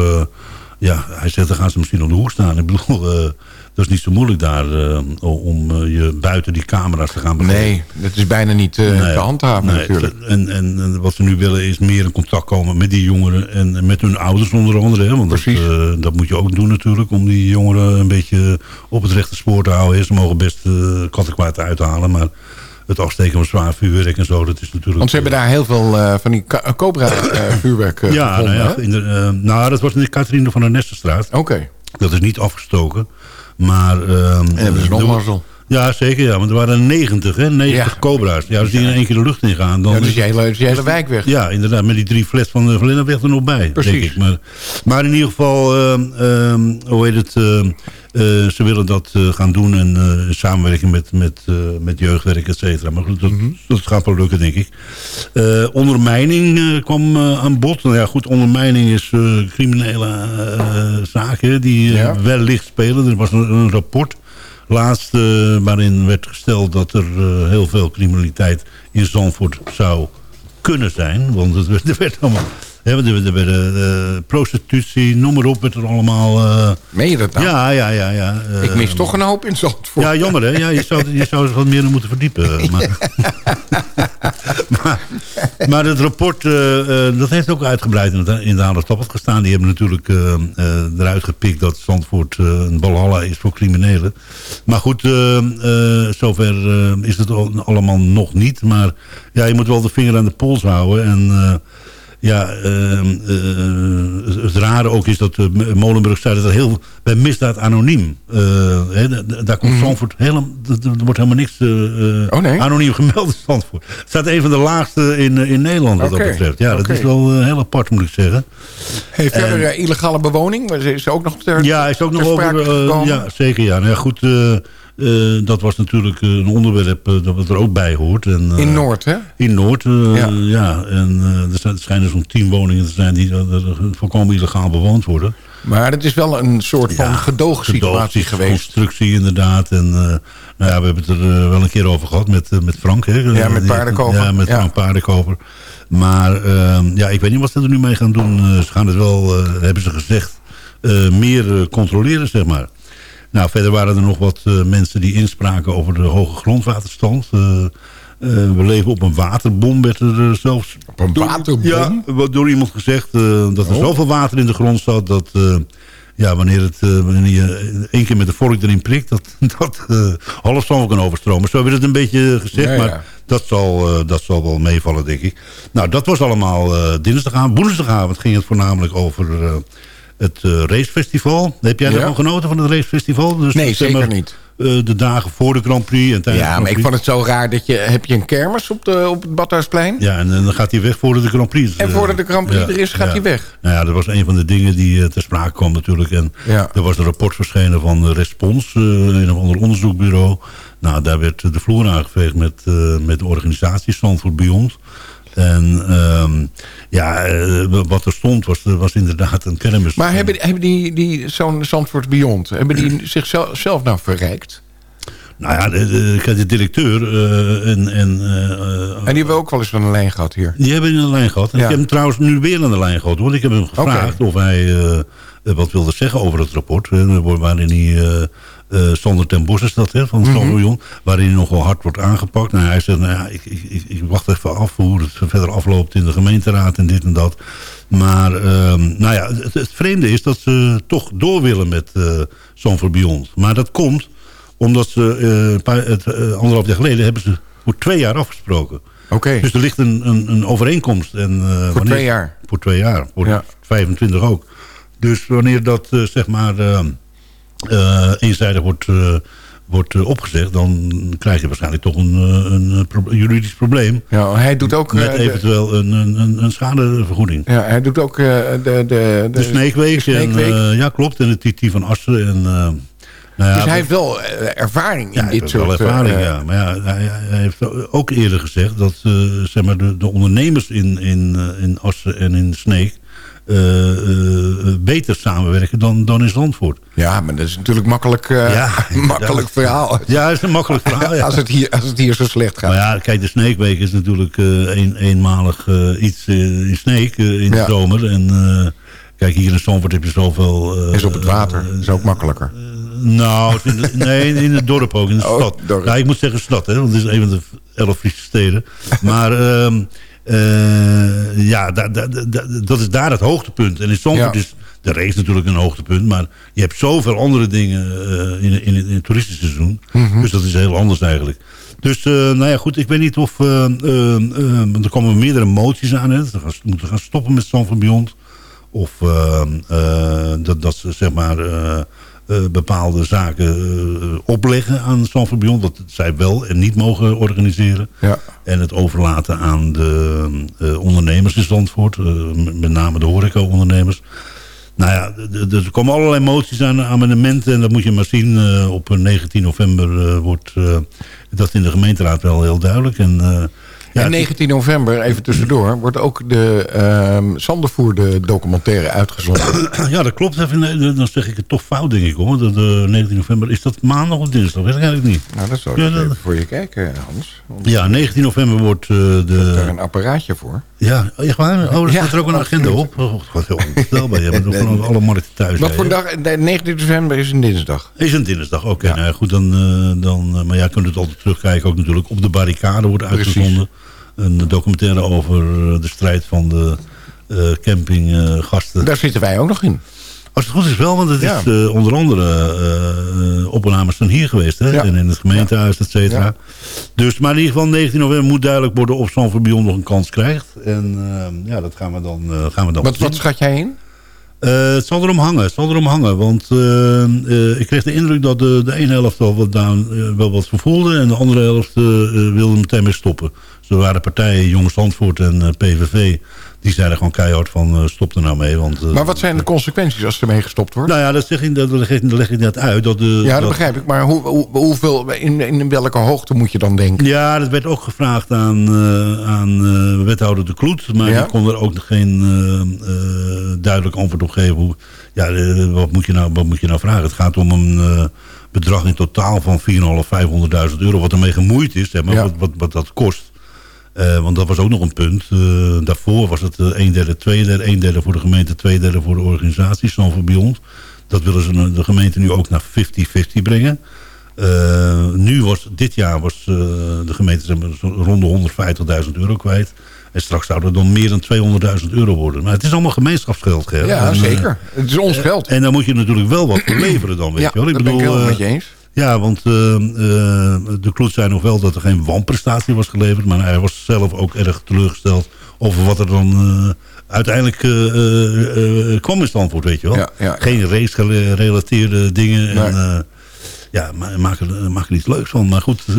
ja, hij zegt, dan gaan ze misschien op de hoek staan. Ik bedoel, dat is niet zo moeilijk daar eh, om eh, je buiten die camera's te gaan begeven. Nee, dat is bijna niet Nee, te handhaven nee. natuurlijk. En, en, en wat ze nu willen is meer in contact komen met die jongeren en met hun ouders onder andere. Hè? Want dat, moet je ook doen natuurlijk om die jongeren een beetje op het rechte spoor te houden. Ze mogen best uh, kattenkwaad uithalen, maar het afsteken van zwaar vuurwerk en zo, dat is natuurlijk... Want ze hebben daar heel veel van die ka- Cobra eh, (coughs) vuurwerk eh, ja, gevonden. nou, ja in de, nou, dat was in de Catharine van der Nesterstraat. Oké. Dat is niet afgestoken. Maar... ehm, En hebben ze nog mazzel. Ja, zeker. Ja, want er waren 90, hè? 90 Ja. cobra's. Ja, als die in één keer de lucht ingaan... Dan Ja, dus je hele, dus je hele wijk weg. Ja, inderdaad. Met die drie flats van de Verlinnenweg er nog bij. Precies. Denk ik. Maar, maar in ieder geval, ehm, ehm, hoe heet het... ehm, eh, ze willen dat eh, gaan doen en eh, in samenwerking met, met, eh, met jeugdwerk, et cetera. Maar goed, dat, Mhm. dat gaat wel lukken, denk ik. Eh, ondermijning eh, kwam eh, aan bod. Nou ja, goed, ondermijning is eh, criminele eh, zaken die eh, Ja. wellicht spelen. Er was een, een rapport laatst eh, waarin werd gesteld dat er eh, heel veel criminaliteit in Zandvoort zou kunnen zijn. Want het werd, (laughs) er werd allemaal... hè, werden eh, prostitutie, noem maar op, werd er allemaal... eh, Meen je dat nou? ja, ja, ja. ja eh, Ik mis toch een hoop in Zandvoort. ja, jammer hè. Ja, je, zou, je zou er wat meer in moeten verdiepen. Maar, (laughs) (laughs) maar, maar het rapport, eh, eh, dat heeft ook uitgebreid in, het, in de Tappert gestaan. Die hebben natuurlijk eh, eh, eruit gepikt dat Zandvoort eh, een balhalla is voor criminelen. Maar goed, eh, eh, zover eh, is het al- allemaal nog niet. Maar ja, je moet wel de vinger aan de pols houden. En eh, ja, ehm, eh, het- rare ook is dat eh, M- Molenburg zei dat er heel bij misdaad anoniem. eh, hè, d- d- daar komt Zandvoort helemaal, er wordt helemaal niks eh, eh, Oh, nee? anoniem gemeld in Zandvoort. Het staat een van de laagste in, eh, in Nederland wat dat betreft. Ja, dat is wel eh, heel apart moet ik zeggen. Hey, verder eh, illegale bewoning, maar is er ook nog ter, Ja, is ook nog over. eh, ja, zeker. Ja. Nou ja, goed. Eh, dat was natuurlijk eh, een onderwerp eh, dat er ook bij hoort. En, In Noord, hè? In Noord, Ja. ja. En er, zijn, er schijnen zo'n tien woningen te zijn die volkomen illegaal bewoond worden. Maar het is wel een soort van gedoogsituatie geweest. Constructie inderdaad. En, nou ja, we hebben het er wel een keer over gehad met, met Frank. Hè? Ja, met Paardenkoper. Ja, met Ja. Frank Paardenkoper. Maar ehm, ja, ik weet niet wat ze er nu mee gaan doen. Ze gaan het wel, hebben ze gezegd, meer controleren, zeg maar. Nou, verder waren er nog wat eh, mensen die inspraken over de hoge grondwaterstand. Eh, eh, we leven op een waterbom, werd er zelfs... Op een waterbom? Ja, door iemand gezegd dat er Oh. zoveel water in de grond zat... dat ja, wanneer, het, wanneer je één keer met de vork erin prikt... dat, (laughs) dat half Zandvoort kan overstromen. Zo werd het een beetje gezegd, Ja, ja. maar dat zal, dat zal wel meevallen, denk ik. Nou, dat was allemaal dinsdagavond. Woensdagavond ging het voornamelijk over... eh, het eh, racefestival. Heb jij Ja. ervan genoten van het racefestival? Dus, Nee, zeker maar, niet. eh, de dagen voor de Grand Prix en tijdens de Ja, maar ik vond het zo raar dat je... Heb je een kermis op, de, op het Badhuisplein? Ja, en, eh, dan gaat hij weg voordat de Grand Prix. En eh, voordat de Grand Prix ja, er is, gaat ja. hij weg. Nou ja, dat was een van de dingen die eh, ter sprake kwam natuurlijk. En er was een rapport verschenen van de Respons, eh, een of ander onderzoekbureau. Nou, daar werd de vloer aangeveegd met, eh, met de organisatie Stanford Beyond. En ehm, ja, eh, wat er stond was, was inderdaad een kermis. Maar hebben, hebben die, die zo'n Zandvoort Beyond... hebben die (clears throat) zichzelf zelf nou verrijkt? Nou ja, de, de, de directeur eh, en... En, eh, En die hebben we ook wel eens van een lijn gehad hier. Die hebben in de lijn gehad. En Ja. Ik heb hem trouwens nu weer aan de lijn gehad. Want ik heb hem gevraagd of hij wat wilde zeggen over het rapport. waarin hij... eh eh, Sander ten Bos is dat, hè, van Mhm. mm -hmm. waarin hij nogal hard wordt aangepakt. Nou, hij zegt, nou ja, ik, ik, ik, wacht even af hoe het verder afloopt in de gemeenteraad en dit en dat. Maar, ehm, nou ja, het, het vreemde is dat ze toch door willen met Beyond. Maar dat komt omdat ze eh, een paar, het, anderhalf jaar geleden hebben ze voor twee jaar afgesproken. Oké. Dus er ligt een, een, een overeenkomst. En, eh, wanneer- twee jaar? Voor twee jaar. Voor Ja. 25 ook. Dus wanneer dat zeg maar eh, eenzijdig wordt, eh, wordt eh, opgezegd... dan krijg je waarschijnlijk toch een, een, pro- juridisch probleem. Ja, hij doet ook... Met de- eventueel een, een, een, schadevergoeding. ja, hij doet ook de, de, de, De Sneekweek. En, ja, klopt. En de TT van Assen. En, nou ja, dus hij heeft wel ervaring ja, in hij dit heeft soort... wel ervaring, ja. Maar ja, hij, hij heeft ook eerder gezegd dat zeg maar de, de ondernemers in, in, in Assen en in Sneek... eh, eh, beter samenwerken dan, dan in Zandvoort. Ja, maar dat is natuurlijk makkelijk, eh, Ja, (laughs) makkelijk verhaal. Ja, dat is een makkelijk (laughs) verhaal. Ja. als, het hier, als het hier zo slecht gaat. Maar ja, kijk, de Sneekweek is natuurlijk een, eenmalig iets in Sneek in Ja. de zomer. En kijk, hier in Zandvoort heb je zoveel... is op het water. Is ook makkelijker. Nou, in de- (laughs) nee, in het dorp ook, in de Oh, stad. Nou, ik moet zeggen stad, hè, want het is een van de elf Friese steden. Maar ehm, eh, ja, da- da- da- dat is daar het hoogtepunt. En in Zandvoort Ja. is de race natuurlijk een hoogtepunt. Maar je hebt zoveel andere dingen eh, in, in, in het toeristische seizoen. Mhm. Dus dat is heel anders eigenlijk. Dus, eh, nou ja, goed, ik weet niet of... eh, eh, eh, want er komen meerdere moties aan. Hè. Ze gaan, moeten gaan stoppen met Zandvoort Beyond. Of eh, eh, dat, dat ze, zeg maar... eh, bepaalde zaken eh, opleggen aan Beyond. Dat zij wel en niet mogen organiseren. Ja. En het overlaten aan de eh, ondernemers in Zandvoort. met name de horeca-ondernemers. Nou ja, er komen allerlei moties aan amendementen. En dat moet je maar zien. op 19 november wordt dat in de gemeenteraad wel heel duidelijk. En, ja, en 19 november, even tussendoor, wordt ook de ehm Sandervoer de documentaire uitgezonden. (coughs) Ja, dat klopt. Even, dan zeg ik het toch fout, denk ik. hoor. Dat, eh, 19 november, is dat maandag of dinsdag? Weet ik eigenlijk niet. Nou, dat zou ik Ja, dat- voor je kijken, Hans. Want Ja, 19 november wordt eh, ik heb daar de... een apparaatje voor. Ja, echt waar? Oh, er Ja, staat er ook een agenda op. Oh, wat heel onvoorstelbaar. Je hebt nee. alle markten thuis. Wat hè, voor dag? De 19 november is een dinsdag. Is een dinsdag, oké. nou goed, dan, eh, dan, maar ja, je kunt het altijd terugkijken. Ook natuurlijk op de barricade wordt Precies. Een documentaire over eh, de strijd van de eh, campinggasten. Daar zitten wij ook nog in. Als het goed is wel, want het Ja. is eh, onder andere eh, opnames zijn hier geweest. Hè? Ja. En in het gemeentehuis, et cetera. Dus, maar in ieder geval 19 november moet duidelijk worden of Zandvoort Beyond nog een kans krijgt. En eh, ja, dat gaan we dan, eh, gaan we dan Wat, wat schat jij in? Eh, het zal erom hangen, het zal erom hangen. Want eh, eh, ik kreeg de indruk dat de, de ene helft wel wat, down, eh, wel wat vervoelde... en de andere helft eh, eh, wilde meteen mee stoppen. Zo waren partijen, Jong Zandvoort en eh, PVV... die zeiden gewoon keihard van eh, stop er nou mee. Want, eh, Maar wat zijn de consequenties als ermee gestopt wordt? Nou ja, dat, zeg ik, dat, leg, ik, net uit. Dat de, ja, dat dat- begrijp ik. Maar hoe, hoe, hoeveel, in, in welke hoogte moet je dan denken? Ja, dat werd ook gevraagd aan, aan wethouder De Kloet. Maar Ja? die kon er ook geen duidelijk antwoord op geven. Hoe, ja, wat, moet je nou, wat moet je nou vragen? Het gaat om een bedrag in totaal van 4.500, 500.000 euro. Wat ermee gemoeid is, zeg maar, Ja. wat, wat, wat dat kost. Eh, want dat was ook nog een punt. Eh, daarvoor was het eh, een derde, twee derde. Een derde voor de gemeente, twee derde voor de organisatie. Sanford Beyond. Dat willen ze de gemeente nu ook naar 50-50 brengen. Nu was, dit jaar was de gemeente zeg maar, rond de 150.000 euro kwijt. En straks zou er dan meer dan 200.000 euro worden. Maar het is allemaal gemeenschapsgeld, Ger. Ja, En, zeker. Het is ons geld. En daar moet je natuurlijk wel wat voor (clears throat) leveren dan, weet Ja, je wel. dat ben ik helemaal met je eens. Ja, want eh, eh, de Kloet zei nog wel dat er geen wanprestatie was geleverd. Maar hij was zelf ook erg teleurgesteld over wat er dan eh, uiteindelijk kwam in Stanford, weet je wel. Ja, ja, geen race-gerelateerde dingen. Nee. En, ja, ma- maak er, maak er iets leuks van. Maar goed. eh,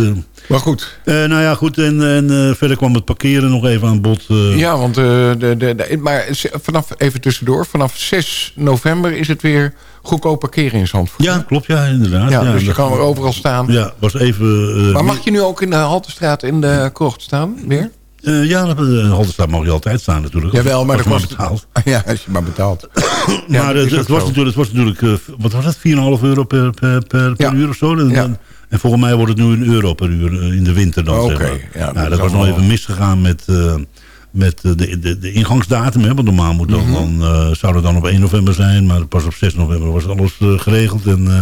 Maar goed. eh, nou ja, goed. En, en eh, verder kwam het parkeren nog even aan bod. eh. Ja, want eh, de, de, de- maar vanaf, even tussendoor, vanaf 6 november is het weer goedkoop parkeren in Zandvoort. Ja, klopt, ja, inderdaad. Ja, dus je kan er overal staan. Ja, was even... eh, Maar mag je nu ook in de Haltestraat in de krocht staan, weer? Eh, ja, de Halterstraat mag je altijd staan natuurlijk. Jawel, maar als dat je kost... betaalt. (laughs) Ja, als je maar betaalt. (coughs) Ja, maar dat het, is het was natuurlijk, het was natuurlijk eh, wat was het, 4,5 euro per, per, per, Ja. uur of zo. En, Ja. en, en volgens mij wordt het nu een euro per uur eh, in de winter dan. Oké, zeg maar. ja, dat nou, dat was nog even misgegaan met, eh, met eh, de, de, de ingangsdatum. Hè, want normaal moet dan, Mhm. dan, eh, zou het dan op 1 november zijn. Maar pas op 6 november was alles eh, geregeld. En, eh,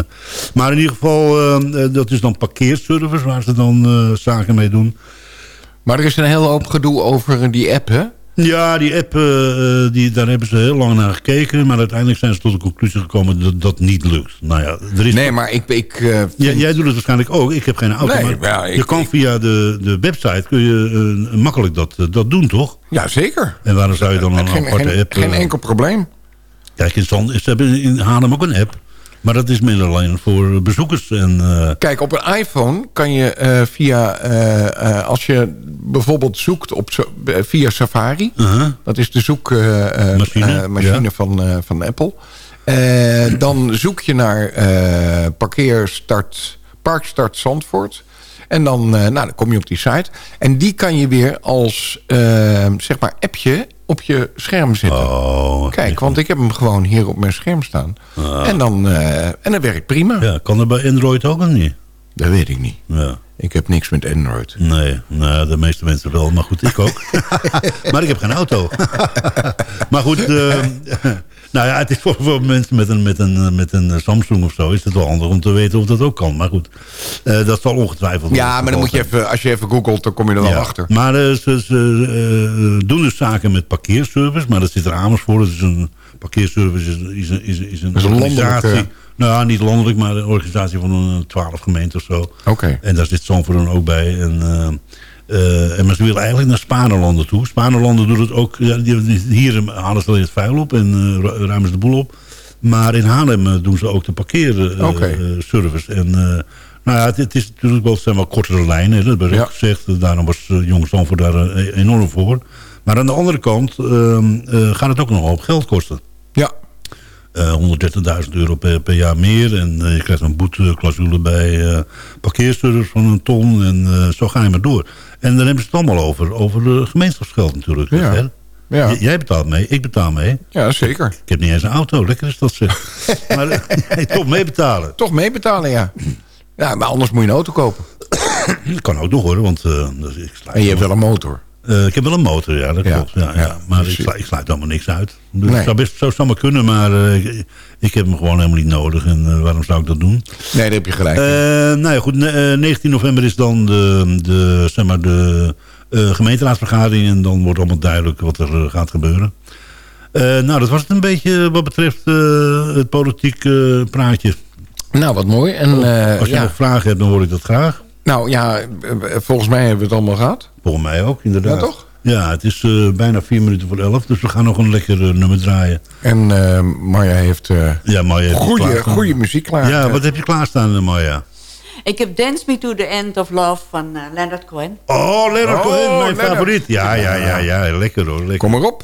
maar in ieder geval, eh, eh, dat is dan parkeerservice waar ze dan eh, zaken mee doen. Maar er is een hele hoop gedoe over die app, hè? Ja, die app, eh, eh, die, daar hebben ze heel lang naar gekeken. Maar uiteindelijk zijn ze tot de conclusie gekomen dat dat niet lukt. Nou ja, er is Nee, maar ik... ik eh, Jij, doet het waarschijnlijk ook. Ik heb geen auto. Nee, maar ja, ik- je kan via de, de website kun je, makkelijk dat, dat doen, toch? Ja, zeker. En waarom zou je dan een Geen, aparte geen, app... geen enkel probleem. Kijk, in Zand, ze hebben in Haarlem ook een app. Maar dat is meer alleen voor bezoekers. En, eh, Kijk, op een iPhone kan je eh, via... eh, als je bijvoorbeeld zoekt op, via Safari... uh-huh. dat is de zoekmachine ja. van, van Apple... Dan zoek je naar parkeerstart, Parkstart Zandvoort... En dan, nou, dan kom je op die site. En die kan je weer als zeg maar appje op je scherm zetten. Oh, Kijk, want ik heb hem gewoon hier op mijn scherm staan. En, dan, eh, en dat werkt prima. ja, kan dat bij Android ook of niet? Dat weet ik niet. Ja. Ik heb niks met Android. Nee, nou, de meeste mensen wel. Maar goed, ik ook. (laughs) maar ik heb geen auto. (laughs) maar goed, eh, nou ja, het is (laughs) voor, voor mensen met een, met, een, met een Samsung of zo... is het wel handig om te weten of dat ook kan. Maar goed, eh, dat zal ongetwijfeld... Ja, maar dan moet je even, als je even googelt, dan kom je er wel Ja, achter. Maar eh, ze, ze eh, doen dus zaken met parkeerservice. Maar dat zit er Amersfoort. Dat is een parkeerservice is, is, een- is, is een is een organisatie. Nou ja, niet landelijk, maar een organisatie van een twaalf gemeenten of zo. Oké. En daar zit Zandvoort dan ook bij. En, eh, en maar ze willen eigenlijk naar Spanelanden toe. Spanelanden doet het ook. Hier halen ze alleen het vuil op en ru- ruimen ze de boel op. Maar in Haarlem eh, doen ze ook de parkeerservice. Oké. en nou ja, het, het is natuurlijk wel, zijn wel kortere lijnen. Dat heb ik Ja. ook gezegd. Daarom was uh, Jong Zandvoort daar eh, enorm voor. Maar aan de andere kant ehm, eh, gaat het ook nog hoop geld kosten. Ja. Eh, 130.000 euro per, per jaar meer. En eh, je krijgt een boeteclausule bij eh parkeerservice van een ton. En eh, zo ga je maar door. En dan hebben ze het allemaal over. Over de gemeenschapsgeld natuurlijk. Ja. Hè? Ja. Jij betaalt mee, ik betaal mee. Ja, zeker. Ik heb niet eens een auto, lekker is dat zeg. (laughs) maar eh, (laughs) toch meebetalen. Toch meebetalen, ja. Ja, maar anders moet je een auto kopen. (coughs) Dat kan ook nog hoor, want eh, dus ik En je hebt wel een motor. Eh, ik heb wel een motor, ja, dat Ja, klopt. Ja, ja. ja, Maar ik, sluit, ik sluit allemaal niks uit. Dus Nee. Zou best zo zou maar kunnen, maar eh, ik, heb hem gewoon helemaal niet nodig. En eh, waarom zou ik dat doen? Nee, daar heb je gelijk. Eh, nou ja, goed. ne- eh, 19 november is dan de, de, zeg maar de gemeenteraadsvergadering. En dan wordt allemaal duidelijk wat er gaat gebeuren. Nou, dat was het een beetje wat betreft het politiek praatje. nou, wat mooi. En, eh, Als je ja. nog vragen hebt, dan hoor ik dat graag. Nou ja, volgens mij hebben we het allemaal gehad. Volgens mij ook, inderdaad. Ja, toch? Ja, het is eh, bijna vier minuten voor elf. Dus we gaan nog een lekker eh, nummer draaien. En eh Marja heeft eh Ja, Maya heeft goede, goede muziek klaar. Ja, wat heb je klaarstaan, Maya? Ik heb Dance Me to the End of Love van Leonard Cohen. Oh, Leonard Oh, Cohen, mijn Leonard. favoriet. Ja, ja, ja, ja, lekker hoor. Lekker. Kom maar op.